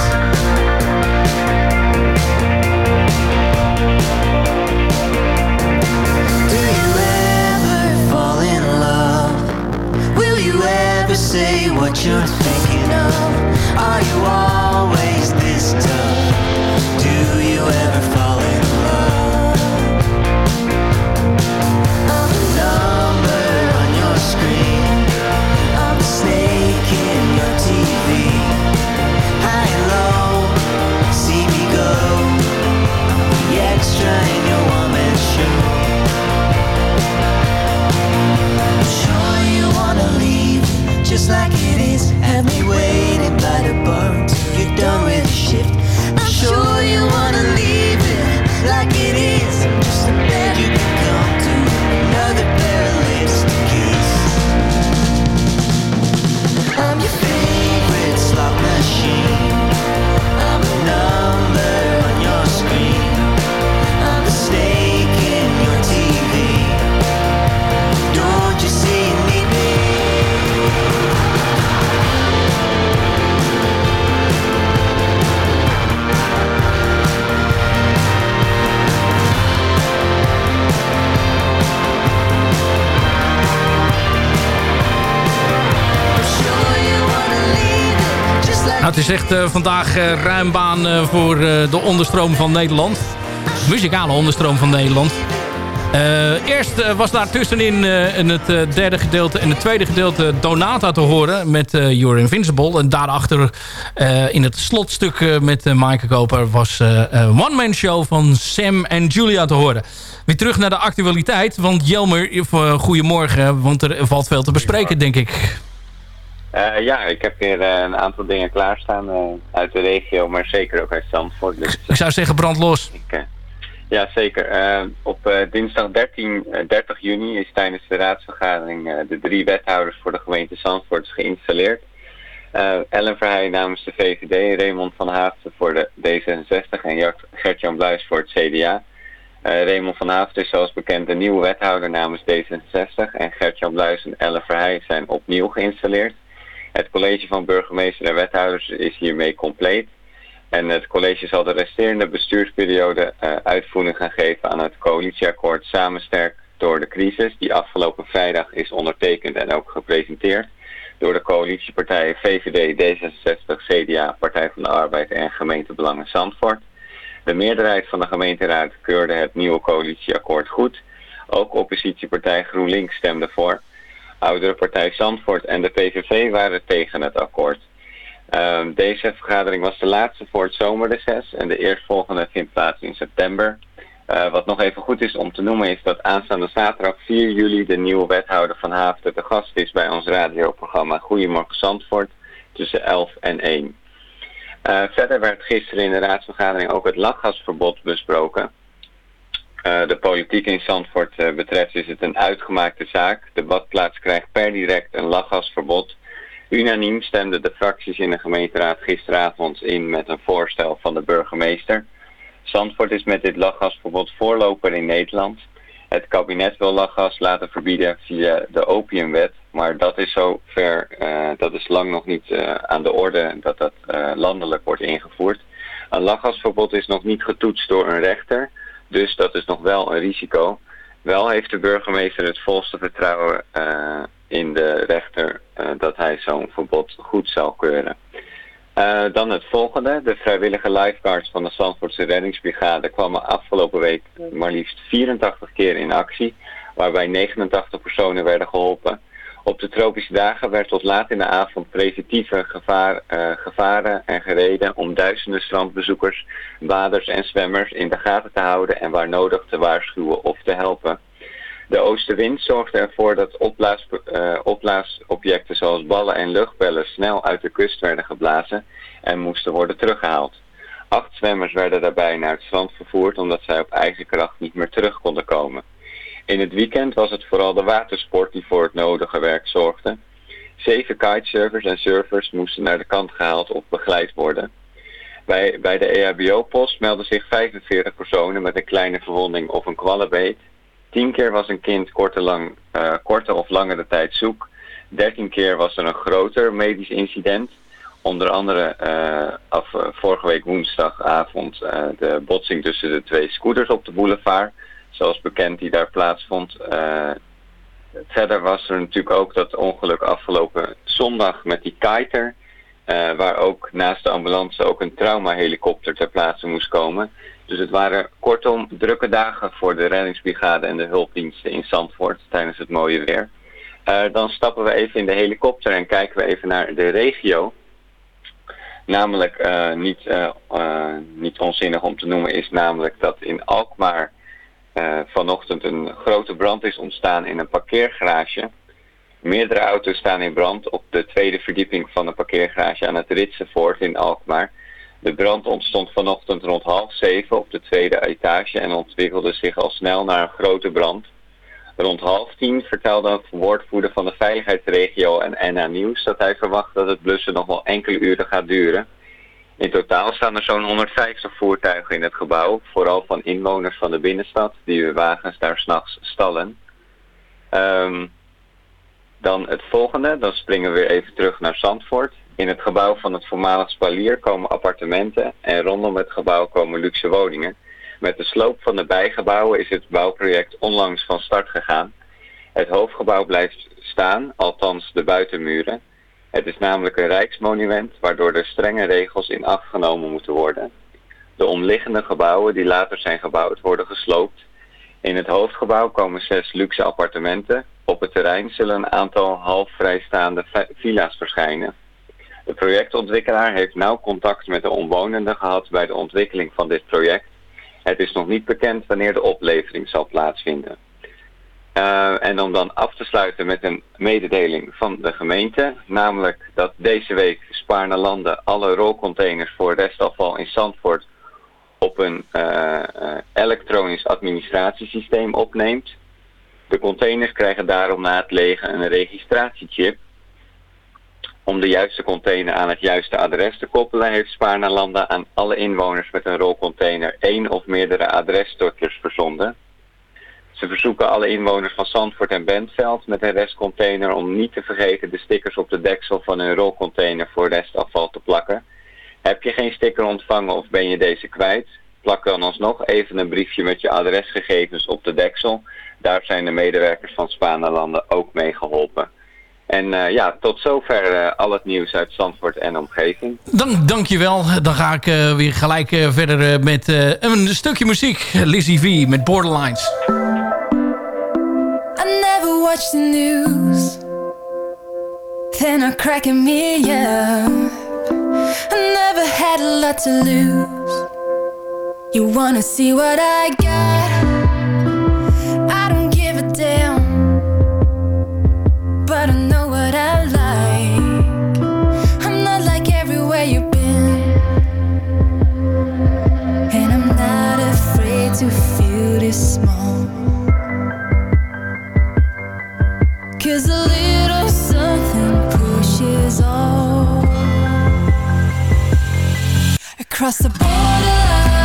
Do you ever fall in love? Will you ever say what you're thinking of. Are you always this tough? Shift. I'm sure you wanna leave Nou, het is echt eh, vandaag eh, ruim baan eh, voor de onderstroom van Nederland. Muzikale onderstroom van Nederland. Eerst was daar tussenin in het derde gedeelte en het tweede gedeelte Donata te horen met You're Invincible. En daarachter in het slotstuk met uh, Maaike Koper was een one-man show van Sam en Julia te horen. Weer terug naar de actualiteit, want Jelmer, uh, goedemorgen, want er valt veel te bespreken denk ik. Uh, ja, ik heb weer uh, een aantal dingen klaarstaan uh, uit de regio, maar zeker ook uit Zandvoort. Dus, ik zou zeggen brand los. Ik, ja, zeker. op dinsdag 13, 30 juni is tijdens de raadsvergadering de drie wethouders voor de gemeente Zandvoort geïnstalleerd. Ellen Verheij namens de VVD, Raymond van Haafden voor de D66 en Gert-Jan Bluis voor het CDA. Raymond van Haafden is zoals bekend de nieuwe wethouder namens D66 en Gert-Jan Bluis en Ellen Verheij zijn opnieuw geïnstalleerd. Het college van burgemeester en wethouders is hiermee compleet. En het college zal de resterende bestuursperiode uh, uitvoering gaan geven aan het coalitieakkoord Samensterk door de crisis, die afgelopen vrijdag is ondertekend en ook gepresenteerd door de coalitiepartijen VVD, D66, CDA, Partij van de Arbeid en Gemeente Belangen Zandvoort. De meerderheid van de gemeenteraad keurde het nieuwe coalitieakkoord goed. Ook oppositiepartij GroenLinks stemde voor. Oudere partij Zandvoort en de PVV waren tegen het akkoord. Um, deze vergadering was de laatste voor het zomerreces en de eerstvolgende vindt plaats in september. Uh, wat nog even goed is om te noemen is dat aanstaande zaterdag 4 juli de nieuwe wethouder van Haafden te gast is bij ons radioprogramma Goedemorgen Zandvoort tussen 11 en 1. Uh, verder werd gisteren in de raadsvergadering ook het lachgasverbod besproken. Uh, de politiek in Zandvoort uh, betreft is het een uitgemaakte zaak. De badplaats krijgt per direct een lachgasverbod. Unaniem stemden de fracties in de gemeenteraad gisteravond in met een voorstel van de burgemeester. Zandvoort is met dit lachgasverbod voorloper in Nederland. Het kabinet wil lachgas laten verbieden via de opiumwet, maar dat is zover, uh, dat is lang nog niet aan de orde dat dat landelijk wordt ingevoerd. Een lachgasverbod is nog niet getoetst door een rechter. Dus dat is nog wel een risico. Wel heeft de burgemeester het volste vertrouwen uh, in de rechter uh, dat hij zo'n verbod goed zal keuren. Uh, dan het volgende. De vrijwillige lifeguards van de Zandvoortse reddingsbrigade kwamen afgelopen week maar liefst 84 keer in actie. Waarbij 89 personen werden geholpen. Op de tropische dagen werd tot laat in de avond preventieve gevaar, uh, gevaren en gereden om duizenden strandbezoekers, baders en zwemmers in de gaten te houden en waar nodig te waarschuwen of te helpen. De oostenwind zorgde ervoor dat opblaas, uh, opblaasobjecten zoals ballen en luchtbellen snel uit de kust werden geblazen en moesten worden teruggehaald. Acht zwemmers werden daarbij naar het strand vervoerd omdat zij op eigen kracht niet meer terug konden komen. In het weekend was het vooral de watersport die voor het nodige werk zorgde. Zeven kitesurfers en surfers moesten naar de kant gehaald of begeleid worden. Bij, bij de EHBO-post melden zich 45 personen met een kleine verwonding of een kwallenbeet. Tien keer was een kind korte, lang, uh, korte of langere tijd zoek. Dertien keer was er een groter medisch incident. Onder andere uh, af, vorige week woensdagavond de botsing tussen de twee scooters op de boulevard. Zoals bekend die daar plaatsvond. verder was er natuurlijk ook dat ongeluk afgelopen zondag met die kiter. waar ook naast de ambulance ook een traumahelikopter ter plaatse moest komen. Dus het waren kortom drukke dagen voor de reddingsbrigade en de hulpdiensten in Zandvoort tijdens het mooie weer. Uh, dan stappen we even in de helikopter en kijken we even naar de regio. Namelijk, niet, niet onzinnig om te noemen, is namelijk dat in Alkmaar vanochtend een grote brand is ontstaan in een parkeergarage. Meerdere auto's staan in brand op de tweede verdieping van een parkeergarage aan het Ritsenvoort in Alkmaar. De brand ontstond vanochtend rond half zeven op de tweede etage en ontwikkelde zich al snel naar een grote brand. Rond half tien vertelde een woordvoerder van de veiligheidsregio en NA Nieuws dat hij verwacht dat het blussen nog wel enkele uren gaat duren. In totaal staan er zo'n 150 voertuigen in het gebouw, vooral van inwoners van de binnenstad die hun wagens daar s'nachts stallen. Um, dan het volgende, dan springen we weer even terug naar Zandvoort. In het gebouw van het voormalig spalier komen appartementen en rondom het gebouw komen luxe woningen. Met de sloop van de bijgebouwen is het bouwproject onlangs van start gegaan. Het hoofdgebouw blijft staan, althans de buitenmuren. Het is namelijk een rijksmonument waardoor er strenge regels in acht genomen moeten worden. De omliggende gebouwen die later zijn gebouwd worden gesloopt. In het hoofdgebouw komen zes luxe appartementen. Op het terrein zullen een aantal half vrijstaande villa's verschijnen. De projectontwikkelaar heeft nauw contact met de omwonenden gehad bij de ontwikkeling van dit project. Het is nog niet bekend wanneer de oplevering zal plaatsvinden. Uh, en om dan af te sluiten met een mededeling van de gemeente, namelijk dat deze week Spaarne Landen alle rolcontainers voor restafval in Zandvoort op een uh, uh, elektronisch administratiesysteem opneemt. De containers krijgen daarom na het legen een registratiechip om de juiste container aan het juiste adres te koppelen heeft Spaarnalanda aan alle inwoners met een rolcontainer één of meerdere adresstorters verzonden. Ze verzoeken alle inwoners van Zandvoort en Bentveld met een restcontainer om niet te vergeten de stickers op de deksel van hun rolcontainer voor restafval te plakken. Heb je geen sticker ontvangen of ben je deze kwijt? Plak dan alsnog even een briefje met je adresgegevens op de deksel. Daar zijn de medewerkers van Spaanlanden ook mee geholpen. En uh, ja, tot zover uh, al het nieuws uit Zandvoort en omgeving. Dank, dankjewel. Dan ga ik uh, weer gelijk verder met een stukje muziek. Lizzie V met Borderlines. I watched the news. Then are cracking me up. I never had a lot to lose. You wanna see what I got? I don't give a damn. But I know what I like. Across the borderline.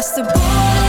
across the borderline.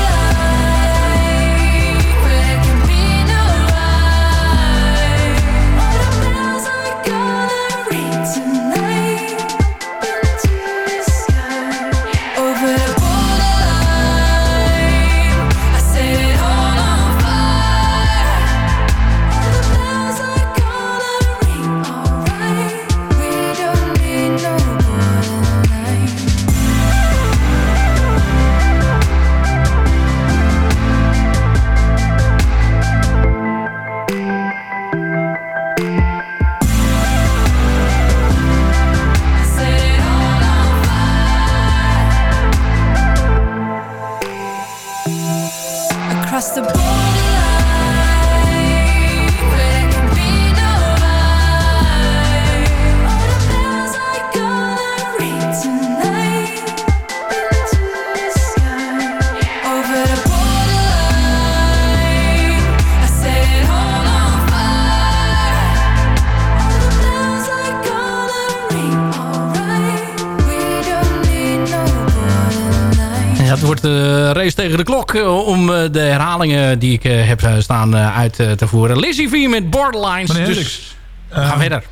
Race tegen de klok eh, om eh, de herhalingen die ik eh, heb staan eh, uit eh, te voeren. Lizzie V met Borderlines. Meneer dus gaan ehm, verder.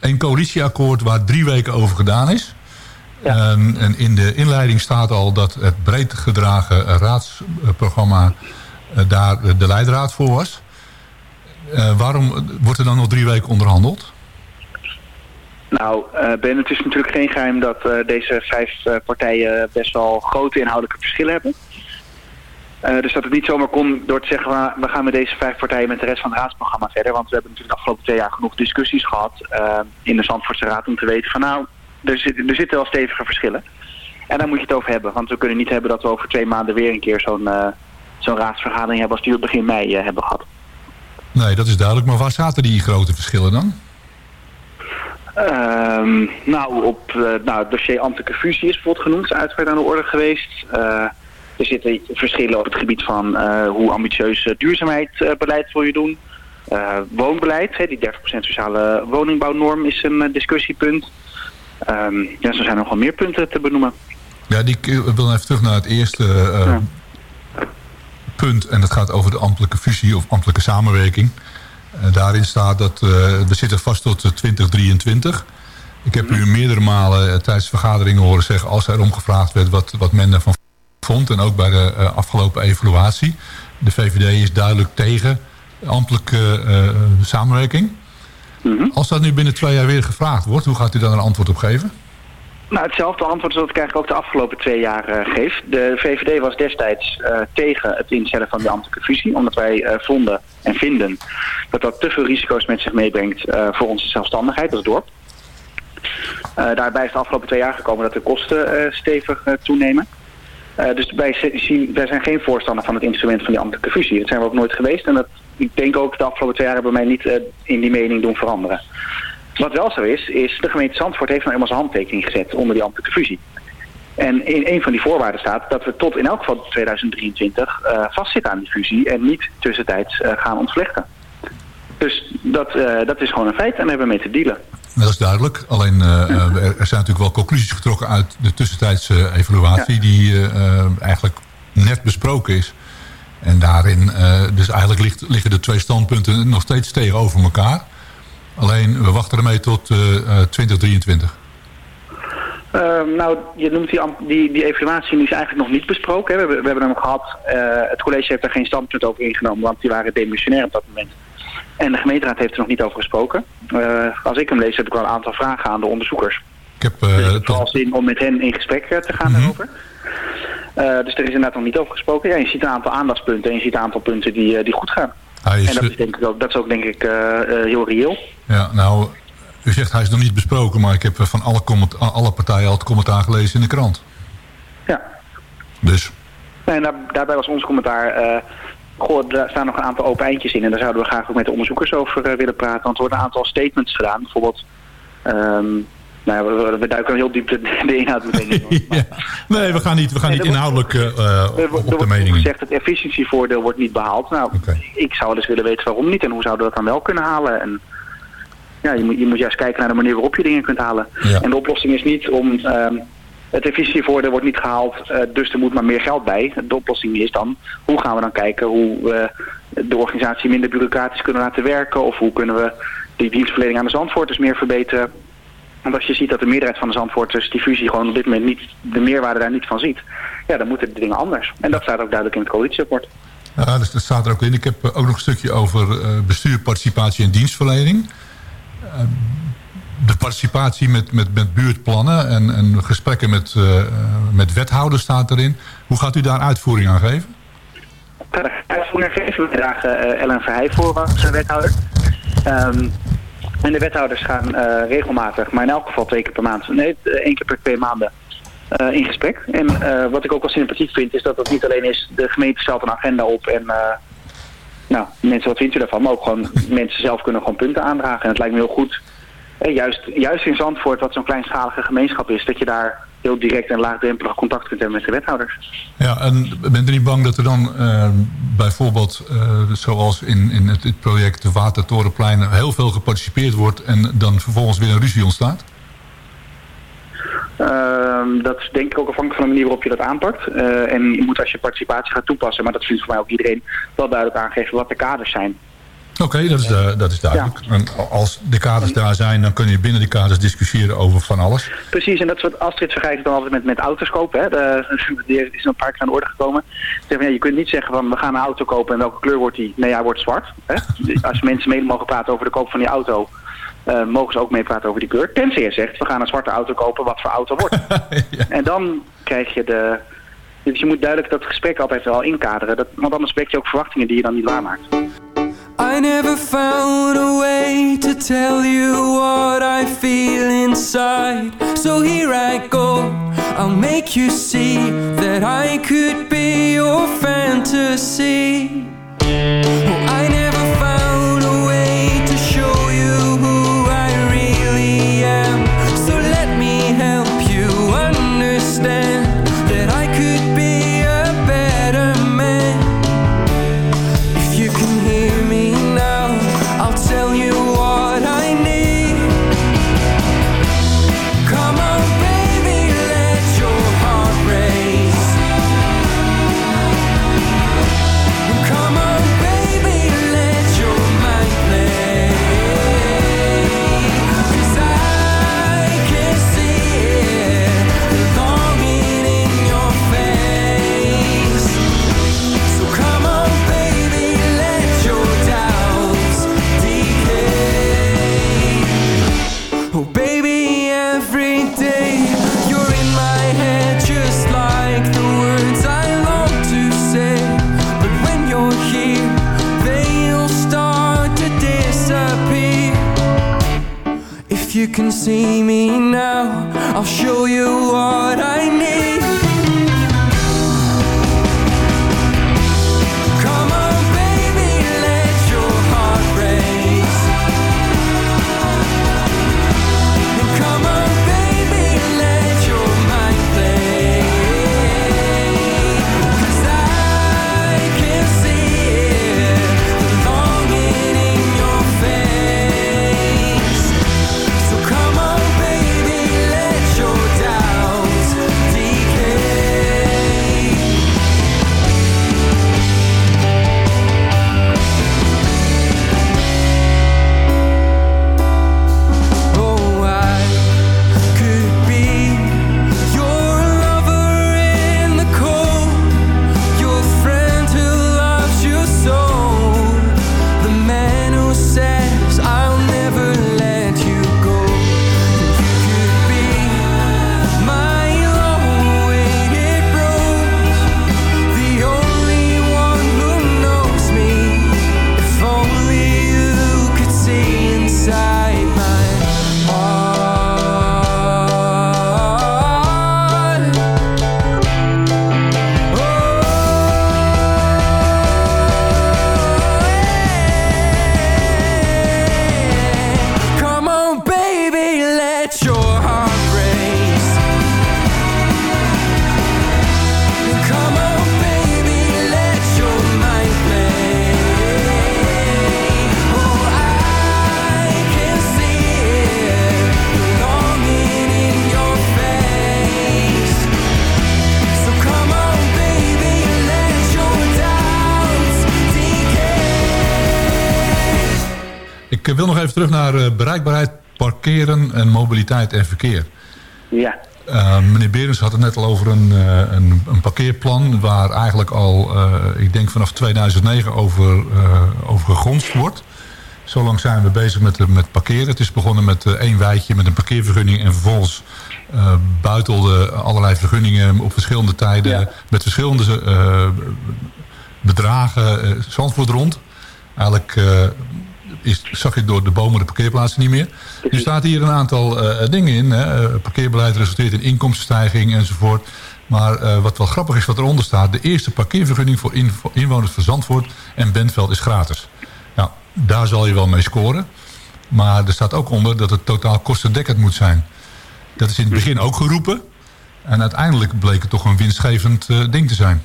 Een coalitieakkoord waar drie weken over gedaan is. Ehm, en in de inleiding staat al dat het breed gedragen raadsprogramma eh, daar de leidraad voor was. Eh, waarom wordt er dan nog drie weken onderhandeld? Nou, eh, Ben, het is natuurlijk geen geheim dat eh, deze vijf eh, partijen best wel grote inhoudelijke verschillen hebben. Dus dat het niet zomaar kon door te zeggen, we, gaan met deze vijf partijen met de rest van het raadsprogramma verder. Want we hebben natuurlijk de afgelopen twee jaar genoeg discussies gehad eh, in de Zandvoortse Raad om te weten van nou, er, zit, er zitten wel stevige verschillen. En daar moet je het over hebben, want we kunnen niet hebben dat we over twee maanden weer een keer zo'n zo'n raadsvergadering hebben als die we begin mei hebben gehad. Nee, dat is duidelijk. Maar waar zaten die grote verschillen dan? Ehm, nou, op eh, nou, het dossier ambtelijke fusie is bijvoorbeeld genoemd, is uitgebreid aan de orde geweest. Eh, er zitten verschillen op het gebied van eh, hoe ambitieus uh, duurzaamheidsbeleid wil je doen. Woonbeleid, hè, die 30% sociale woningbouwnorm is een discussiepunt. Ehm, ja, zo zijn er nog wel meer punten te benoemen. Ja, die, ik wil even terug naar het eerste punt. En dat gaat over de ambtelijke fusie of ambtelijke samenwerking. Eh, daarin staat dat eh, we zitten vast tot eh, 2023. Ik heb u meerdere malen eh, tijdens vergaderingen horen zeggen... als er om gevraagd werd wat, wat men ervan vond. En ook bij de eh, afgelopen evaluatie. De VVD is duidelijk tegen ambtelijke eh, samenwerking. Als dat nu binnen twee jaar weer gevraagd wordt... hoe gaat u daar een antwoord op geven? Nou, hetzelfde antwoord zoals ik eigenlijk ook de afgelopen twee jaar eh, geef. De VVD was destijds eh, tegen het instellen van de ambtelijke fusie, omdat wij eh, vonden en vinden dat dat te veel risico's met zich meebrengt voor onze zelfstandigheid als dorp. Daarbij is de afgelopen twee jaar gekomen dat de kosten stevig toenemen. Dus wij, zien, wij zijn geen voorstander van het instrument van die ambtelijke fusie. Dat zijn we ook nooit geweest en dat, ik denk ook de afgelopen twee jaar hebben mij niet in die mening doen veranderen. Wat wel zo is, is de gemeente Zandvoort heeft nou eenmaal zijn handtekening gezet onder die ambtelijke fusie. En in een van die voorwaarden staat dat we tot in elk geval 2023 eh, vastzitten aan die fusie en niet tussentijds eh, gaan ontvlechten. Dus dat, eh, dat is gewoon een feit en daar hebben we mee te dealen. Dat is duidelijk. Alleen er zijn natuurlijk wel conclusies getrokken uit de tussentijdse evaluatie... die eigenlijk net besproken is. En daarin, dus eigenlijk ligt, liggen de twee standpunten nog steeds tegenover elkaar. Alleen, we wachten ermee tot eh, eh, 2023. Ehm, nou, je noemt die, die, die evaluatie die is eigenlijk nog niet besproken. Hè. We, hebben- we hebben hem gehad. Eh, het college heeft daar geen standpunt over ingenomen, want die waren demissionair op dat moment. En de gemeenteraad heeft er nog niet over gesproken. Eh, als ik hem lees, heb ik wel een aantal vragen aan de onderzoekers. Ik heb eh, Vooral zin om met hen in gesprek eh, te gaan daarover. Eh, dus er is inderdaad nog niet over gesproken. Ja, je ziet een aantal aandachtspunten en je ziet een aantal punten die, eh, die goed gaan. Hij is, en dat is, denk ik ook, dat is ook denk ik eh, eh, heel reëel. Ja, nou, u zegt hij is nog niet besproken... maar ik heb van alle, alle partijen al het commentaar gelezen in de krant. Ja. Dus, En daar, daarbij was ons commentaar... eh goh, er staan nog een aantal open eindjes in. En daar zouden we graag ook met de onderzoekers over eh, willen praten. Want er worden een aantal statements gedaan. Bijvoorbeeld... ehm, nou ja, we, we- we duiken heel diep de, de inhoud meteen in. hoor. nee, we gaan niet, we gaan niet inhoudelijk Er op de wordt meningen. gezegd het efficiëntievoordeel wordt niet behaald. Nou, ik zou wel eens willen weten waarom niet en hoe zouden we dat dan wel kunnen halen. En ja, je moet, je moet juist kijken naar de manier waarop je dingen kunt halen. En de oplossing is niet om ehm, het efficiëntievoordeel wordt niet gehaald, eh, dus er moet maar meer geld bij. De oplossing is dan, hoe gaan we dan kijken hoe we de organisatie minder bureaucratisch kunnen laten werken of hoe kunnen we die dienstverlening aan de Zandvoorters meer verbeteren. Want als je ziet dat de meerderheid van de Zandvoorters die fusie gewoon op dit moment niet, de meerwaarde daar niet van ziet, ja, dan moeten de dingen anders. En dat staat ook duidelijk in het coalitieakkoord. Ja, dus dat staat er ook in. Ik heb eh, ook nog een stukje over eh, bestuur, participatie en dienstverlening. Eh, de participatie met, met, met buurtplannen en, en gesprekken met, eh, met wethouders staat erin. Hoe gaat u daar uitvoering aan geven? Uitvoering geven we eh, Ellen Verheij voor als eh, wethouder. Ehm, en de wethouders gaan eh, regelmatig, maar in elk geval twee keer per maand, nee, eh, één keer per twee maanden eh, in gesprek. En wat ik ook wel sympathiek vind, is dat het niet alleen is, de gemeente stelt een agenda op en eh, nou, mensen, wat vindt u daarvan? Maar ook gewoon, mensen zelf kunnen gewoon punten aandragen. En het lijkt me heel goed, juist, juist in Zandvoort, wat zo'n kleinschalige gemeenschap is, dat je daar heel direct en laagdrempelig contact kunt hebben met de wethouders. Ja, en bent u niet bang dat er dan eh, bijvoorbeeld, eh, zoals in, in het, het project de Watertorenplein, heel veel geparticipeerd wordt en dan vervolgens weer een ruzie ontstaat? Ehm, dat is denk ik ook afhankelijk van de manier waarop je dat aanpakt. Eh, en je moet als je participatie gaat toepassen, maar dat vindt voor mij ook iedereen, wel duidelijk aangeven wat de kaders zijn. Oké, dat, is, dat is duidelijk. En als de kaders daar zijn, dan kun je binnen die kaders discussiëren over van alles. Precies, en dat is wat Astrid vergelijkt dan altijd met, met auto's kopen. Hè. De, die is een paar keer aan de orde gekomen. Zeg van, ja, je kunt niet zeggen van we gaan een auto kopen en welke kleur wordt die? Nee, hij wordt zwart. Hè. Als mensen mee mogen praten over de koop van die auto, eh, mogen ze ook meepraten over die kleur. Tenzij je zegt, we gaan een zwarte auto kopen, wat voor auto wordt. En dan krijg je de... Dus je moet duidelijk dat gesprek altijd wel inkaderen. Dat, want anders spreek je ook verwachtingen die je dan niet waarmaakt. I never found a way to tell you what I feel inside. So here I go. I'll make you see that I could be your fantasy. Oh, I mobiliteit en verkeer. Ja. Uh, meneer Berens had het net al over een, eh, een, een parkeerplan... waar eigenlijk al, eh, ik denk vanaf 2009, over, eh over gegronst wordt. Zo lang zijn we bezig met, eh, met parkeren. Het is begonnen met eh, één wijtje met een parkeervergunning... en vervolgens eh buitelde allerlei vergunningen op verschillende tijden... met verschillende eh, bedragen Zandvoort rond. Eigenlijk is, zag je door de bomen de parkeerplaatsen niet meer. Nu staat hier een aantal uh, dingen in. Hè. Uh, parkeerbeleid resulteert in inkomstenstijging enzovoort. Maar uh, wat wel grappig is wat eronder staat... de eerste parkeervergunning voor, in, voor inwoners van Zandvoort en Bentveld is gratis. Nou, daar zal je wel mee scoren. Maar er staat ook onder dat het totaal kostendekkend moet zijn. Dat is in het begin ook geroepen. En uiteindelijk bleek het toch een winstgevend ding te zijn.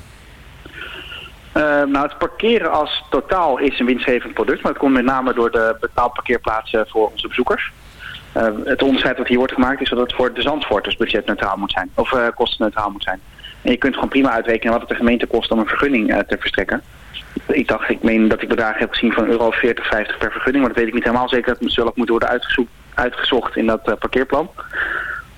Uh, nou, het parkeren als totaal is een winstgevend product, maar het komt met name door de betaalparkeerplaatsen voor onze bezoekers. Eh, het onderscheid wat hier wordt gemaakt is dat het voor de Zandvoorters budgetneutraal moet zijn. Of uh, kostenneutraal moet zijn. En je kunt gewoon prima uitrekenen wat het de gemeente kost om een vergunning uh, te verstrekken. Ik dacht, ik meen dat ik bedragen heb gezien van euro 40, 50 per vergunning. Maar dat weet ik niet helemaal zeker. Dat zal ook moeten worden uitgezocht, uitgezocht in dat parkeerplan.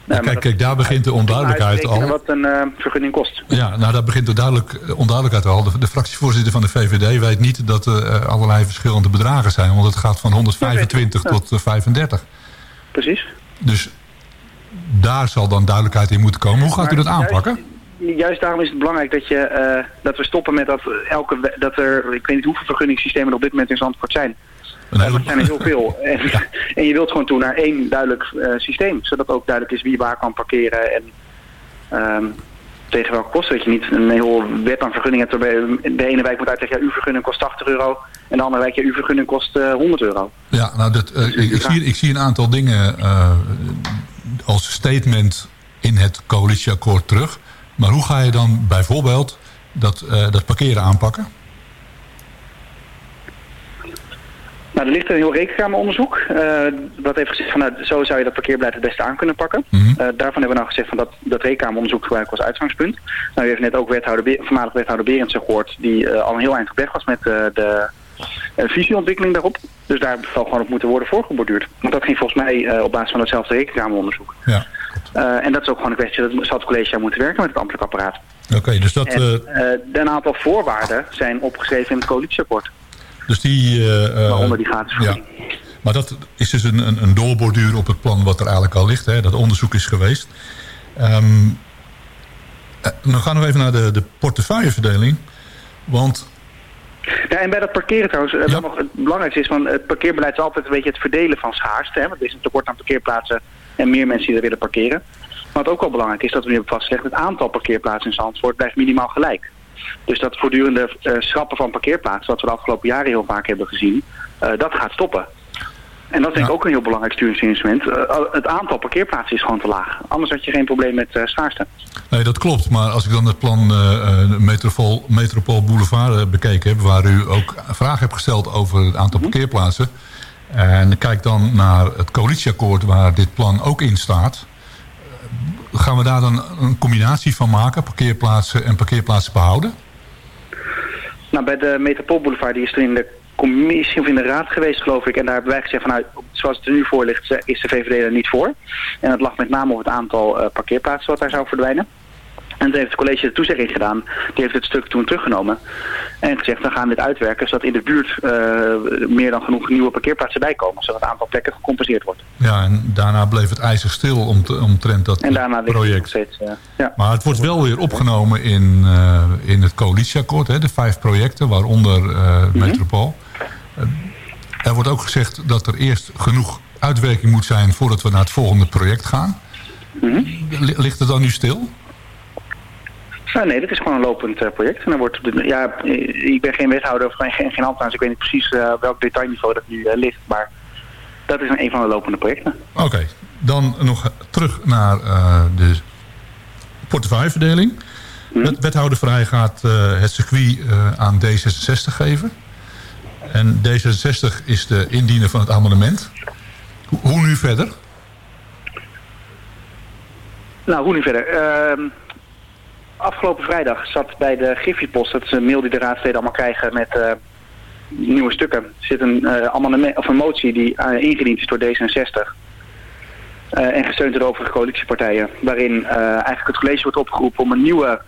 Kijk, kijk, daar begint de onduidelijkheid al. wat een vergunning kost. Ja, nou daar begint de duidelijk, onduidelijkheid al. De, de, fractievoorzitter van de VVD weet niet dat er allerlei verschillende bedragen zijn. Want het gaat van 125 tot 35. Precies. Dus daar zal dan duidelijkheid in moeten komen. Hoe gaat maar u dat aanpakken? Juist, juist, daarom is het belangrijk dat, je, uh, dat we stoppen met dat, elke, dat er, ik weet niet hoeveel vergunningssystemen er op dit moment in Zandvoort zijn. Hele... Er zijn er heel veel. En, ja. en, je wilt gewoon toe naar één duidelijk uh, systeem. Zodat ook duidelijk is wie waar kan parkeren. En um, tegen welke kosten. Dat je niet een heel wet aan vergunningen hebt. Waarbij de ene wijk moet uitleggen, ja, uw vergunning kost 80 euro. En de andere wijk, ja, uw vergunning kost uh, 100 euro. Ja, nou, dat, uh, ik, ik, zie, ik zie een aantal dingen als statement in het coalitieakkoord terug. Maar hoe ga je dan bijvoorbeeld dat, dat parkeren aanpakken? Nou, er ligt een heel rekenkameronderzoek. Uh, wat heeft gezegd van nou, zo zou je dat parkeerbeleid het beste aan kunnen pakken. Mm -hmm. uh, daarvan hebben we nou gezegd van dat, dat rekenkameronderzoek gebruiken als uitgangspunt. Nou, u heeft net ook wethouder, voormalig wethouder Berendsen gehoord die uh, al een heel eind op weg was met de visieontwikkeling daarop. Dus daar zal gewoon op moeten worden voorgeborduurd. Want dat ging volgens mij op basis van hetzelfde rekenkameronderzoek. Ja. en dat is ook gewoon een kwestie, dat het college moeten werken met het ambtelijk apparaat. Oké, okay, dus dat... En, een aantal voorwaarden zijn opgeschreven in het coalitieakkoord. Dus die... Uh, Waaronder die gratis ja. Maar dat is dus een, een, een doorborduur op het plan wat er eigenlijk al ligt. Hè? Dat onderzoek is geweest. Um, dan gaan we even naar de, de portefeuilleverdeling. Want... Ja, en bij dat parkeren trouwens, ja. wat nog het belangrijkste is, van het parkeerbeleid is altijd een beetje het verdelen van schaarste. Hè? Want er is een tekort aan parkeerplaatsen en meer mensen die er willen parkeren. Maar wat ook wel belangrijk is, dat we nu hebben vastgelegd, het aantal parkeerplaatsen in Zandvoort blijft minimaal gelijk. Dus dat voortdurende uh, schrappen van parkeerplaatsen, wat we de afgelopen jaren heel vaak hebben gezien, uh, dat gaat stoppen. En dat is denk ik ook een heel belangrijk sturingsinstrument. Uh, het aantal parkeerplaatsen is gewoon te laag. Anders had je geen probleem met uh, schaarste. Nee, dat klopt. Maar als ik dan het plan uh, Metropool, Metropool Boulevard bekeken heb... waar u ook vragen hebt gesteld over het aantal -hmm. parkeerplaatsen... en kijk dan naar het coalitieakkoord waar dit plan ook in staat... gaan we daar dan een combinatie van maken? Parkeerplaatsen en parkeerplaatsen behouden? Nou, bij de Metropoolboulevard die is er in de commissie of in de raad geweest, geloof ik. En daar hebben wij gezegd van, nou, zoals het er nu voor ligt, is de VVD er niet voor. En dat lag met name op het aantal uh, parkeerplaatsen wat daar zou verdwijnen. En toen heeft het college de toezegging gedaan. Die heeft het stuk toen teruggenomen. En gezegd, dan gaan we dit uitwerken... zodat in de buurt uh, meer dan genoeg nieuwe parkeerplaatsen bijkomen. Zodat het aantal plekken gecompenseerd wordt. Ja, en daarna bleef het ijzer stil om omtrent dat en daarna project. Steeds, uh, ja. Maar het wordt wel weer opgenomen in, uh, in het coalitieakkoord. Hè, de vijf projecten, waaronder mm -hmm. Metropool. er wordt ook gezegd dat er eerst genoeg uitwerking moet zijn... voordat we naar het volgende project gaan. Mm -hmm. Ligt het dan nu stil? Nou, nee, dat is gewoon een lopend uh, project. En dan wordt, ja, ik ben geen wethouder of geen, geen ambtenaar, dus ik weet niet precies uh, welk detailniveau dat nu uh, ligt. Maar dat is een van de lopende projecten. Oké, okay. dan nog terug naar de portefeuilleverdeling. Hmm. Wethouder Vrij gaat het circuit aan D66 geven. En D66 is de indiener van het amendement. Ho hoe nu verder? Nou, hoe nu verder? Afgelopen vrijdag zat bij de Griffiepost, dat is een mail die de raadsleden allemaal krijgen met uh, nieuwe stukken, zit een, uh, amendement, of een motie die uh, ingediend is door D66. en gesteund door de overige coalitiepartijen, waarin eigenlijk het college wordt opgeroepen om een nieuwe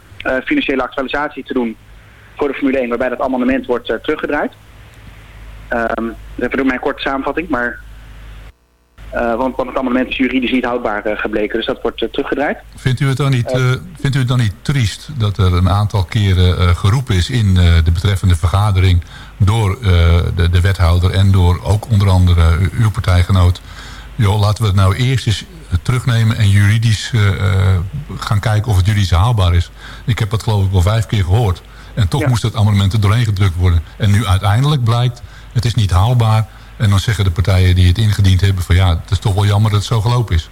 financiële actualisatie te doen voor de Formule 1, waarbij dat amendement wordt teruggedraaid. Um, even door mijn korte samenvatting, maar uh, want, want het amendement is juridisch niet houdbaar uh, gebleken. Dus dat wordt uh, teruggedraaid. Vindt u, het dan niet, vindt u het dan niet triest dat er een aantal keren geroepen is in de betreffende vergadering door de, de, wethouder en door ook onder andere uw partijgenoot. Joh, laten we het nou eerst eens terugnemen en juridisch gaan kijken of het juridisch haalbaar is. Ik heb dat geloof ik wel vijf keer gehoord. En toch ja. moest het amendement er doorheen gedrukt worden. En nu uiteindelijk blijkt, het is niet haalbaar. En dan zeggen de partijen die het ingediend hebben van ja, het is toch wel jammer dat het zo gelopen is.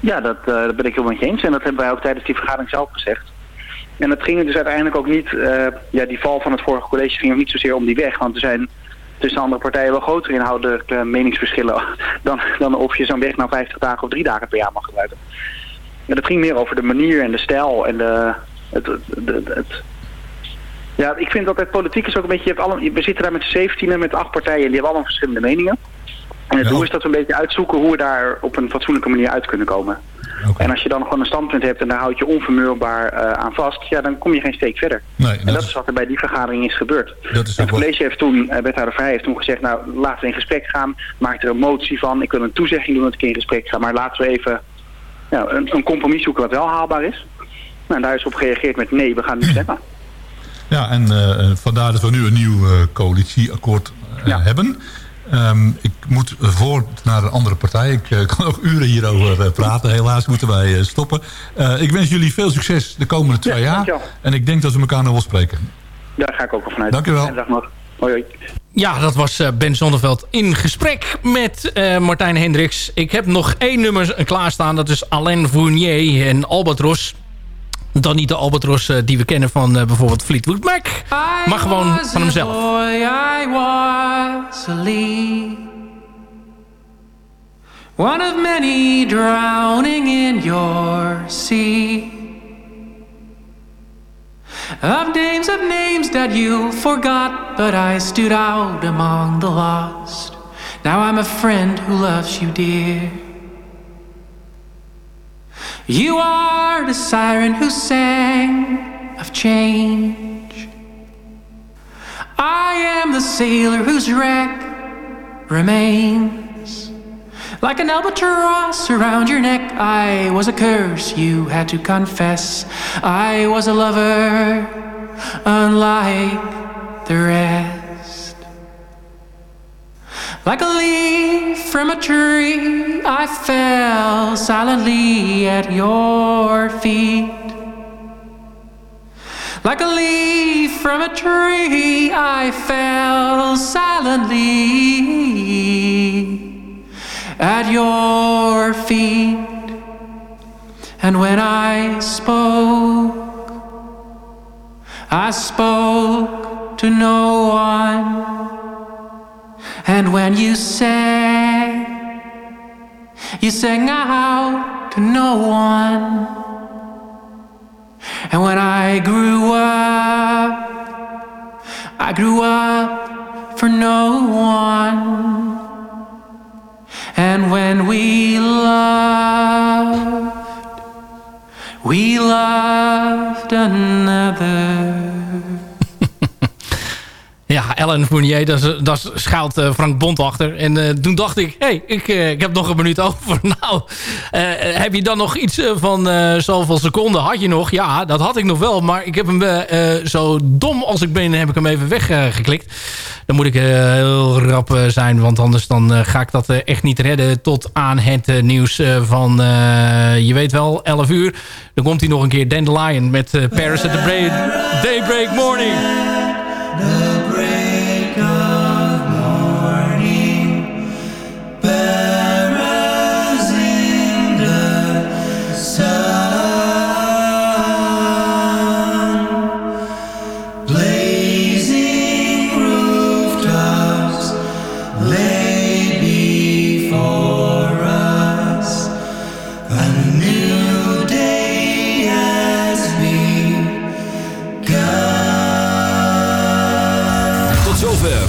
Ja, dat, uh, dat ben ik helemaal eens. En dat hebben wij ook tijdens die vergadering zelf gezegd. En het ging dus uiteindelijk ook niet, uh, ja, die val van het vorige college ging ook niet zozeer om die weg. Want er zijn tussen andere partijen wel grotere inhoudelijke meningsverschillen dan, dan of je zo'n weg nou 50 dagen of drie dagen per jaar mag gebruiken. En het ging meer over de manier en de stijl en de, het, ja, ik vind dat het politiek is ook een beetje, je hebt alle, we zitten daar met 17 met acht partijen en die hebben allemaal verschillende meningen. En het doel is dat we een beetje uitzoeken hoe we daar op een fatsoenlijke manier uit kunnen komen. En als je dan gewoon een standpunt hebt en daar houd je onvermurbaar uh, aan vast, ja, dan kom je geen steek verder. Nee, en dat, is wat er bij die vergadering is gebeurd. Dat is het college heeft toen, uh, wethouder Vrij heeft toen gezegd, nou laten we in gesprek gaan, maak er een motie van, ik wil een toezegging doen dat ik in gesprek ga, maar laten we even een, een compromis zoeken wat wel haalbaar is. Nou, en daar is op gereageerd met nee, we gaan niet stemmen. Ja, en uh, vandaar dat we nu een nieuw coalitieakkoord ja. hebben. Um, ik moet voor naar een andere partij. Ik uh, kan nog uren hierover uh, praten. Helaas moeten wij uh, stoppen. ik wens jullie veel succes de komende twee ja, jaar. En ik denk dat we elkaar nog wel spreken. Daar ga ik ook al vanuit. Dank u wel. Dag nog. Hoi, hoi. Ja, dat was Ben Zonneveld in gesprek met Martijn Hendricks. Ik heb nog één nummer klaarstaan. Dat is Alain Fournier en Albatros dan niet de Albatros uh, die we kennen van uh, bijvoorbeeld Fleetwood Mac. Maar gewoon van hemzelf. Boy, I was. One of many drowning in your sea. Of names of names that you forgot, but I stood out among the lost. Now I'm a friend who loves you, dear. You are the siren who sang of change. I am the sailor whose wreck remains. Like an albatross around your neck, I was a curse you had to confess. I was a lover, unlike the rest. Like a leaf from a tree, I fell silently at your feet. Like a leaf from a tree, I fell silently at your feet. And when I spoke, I spoke to no one. And when you sang, you sang out to no one. And when I grew up, I grew up for no one. And when we loved, we loved another. Ja, Ellen Fournier, daar, schuilt uh, Frank Bond achter. En uh, toen dacht ik, hé, hey, ik, uh, ik heb nog een minuut over. Nou, heb je dan nog iets van zoveel seconden? Had je nog? Ja, dat had ik nog wel. Maar ik heb hem zo dom als ik ben, heb ik hem even weggeklikt. dan moet ik heel rap zijn, want anders dan ga ik dat echt niet redden... tot aan het nieuws van, je weet wel, 11 uur. Dan komt hij nog een keer Dandelion met Paris at the Daybreak Morning.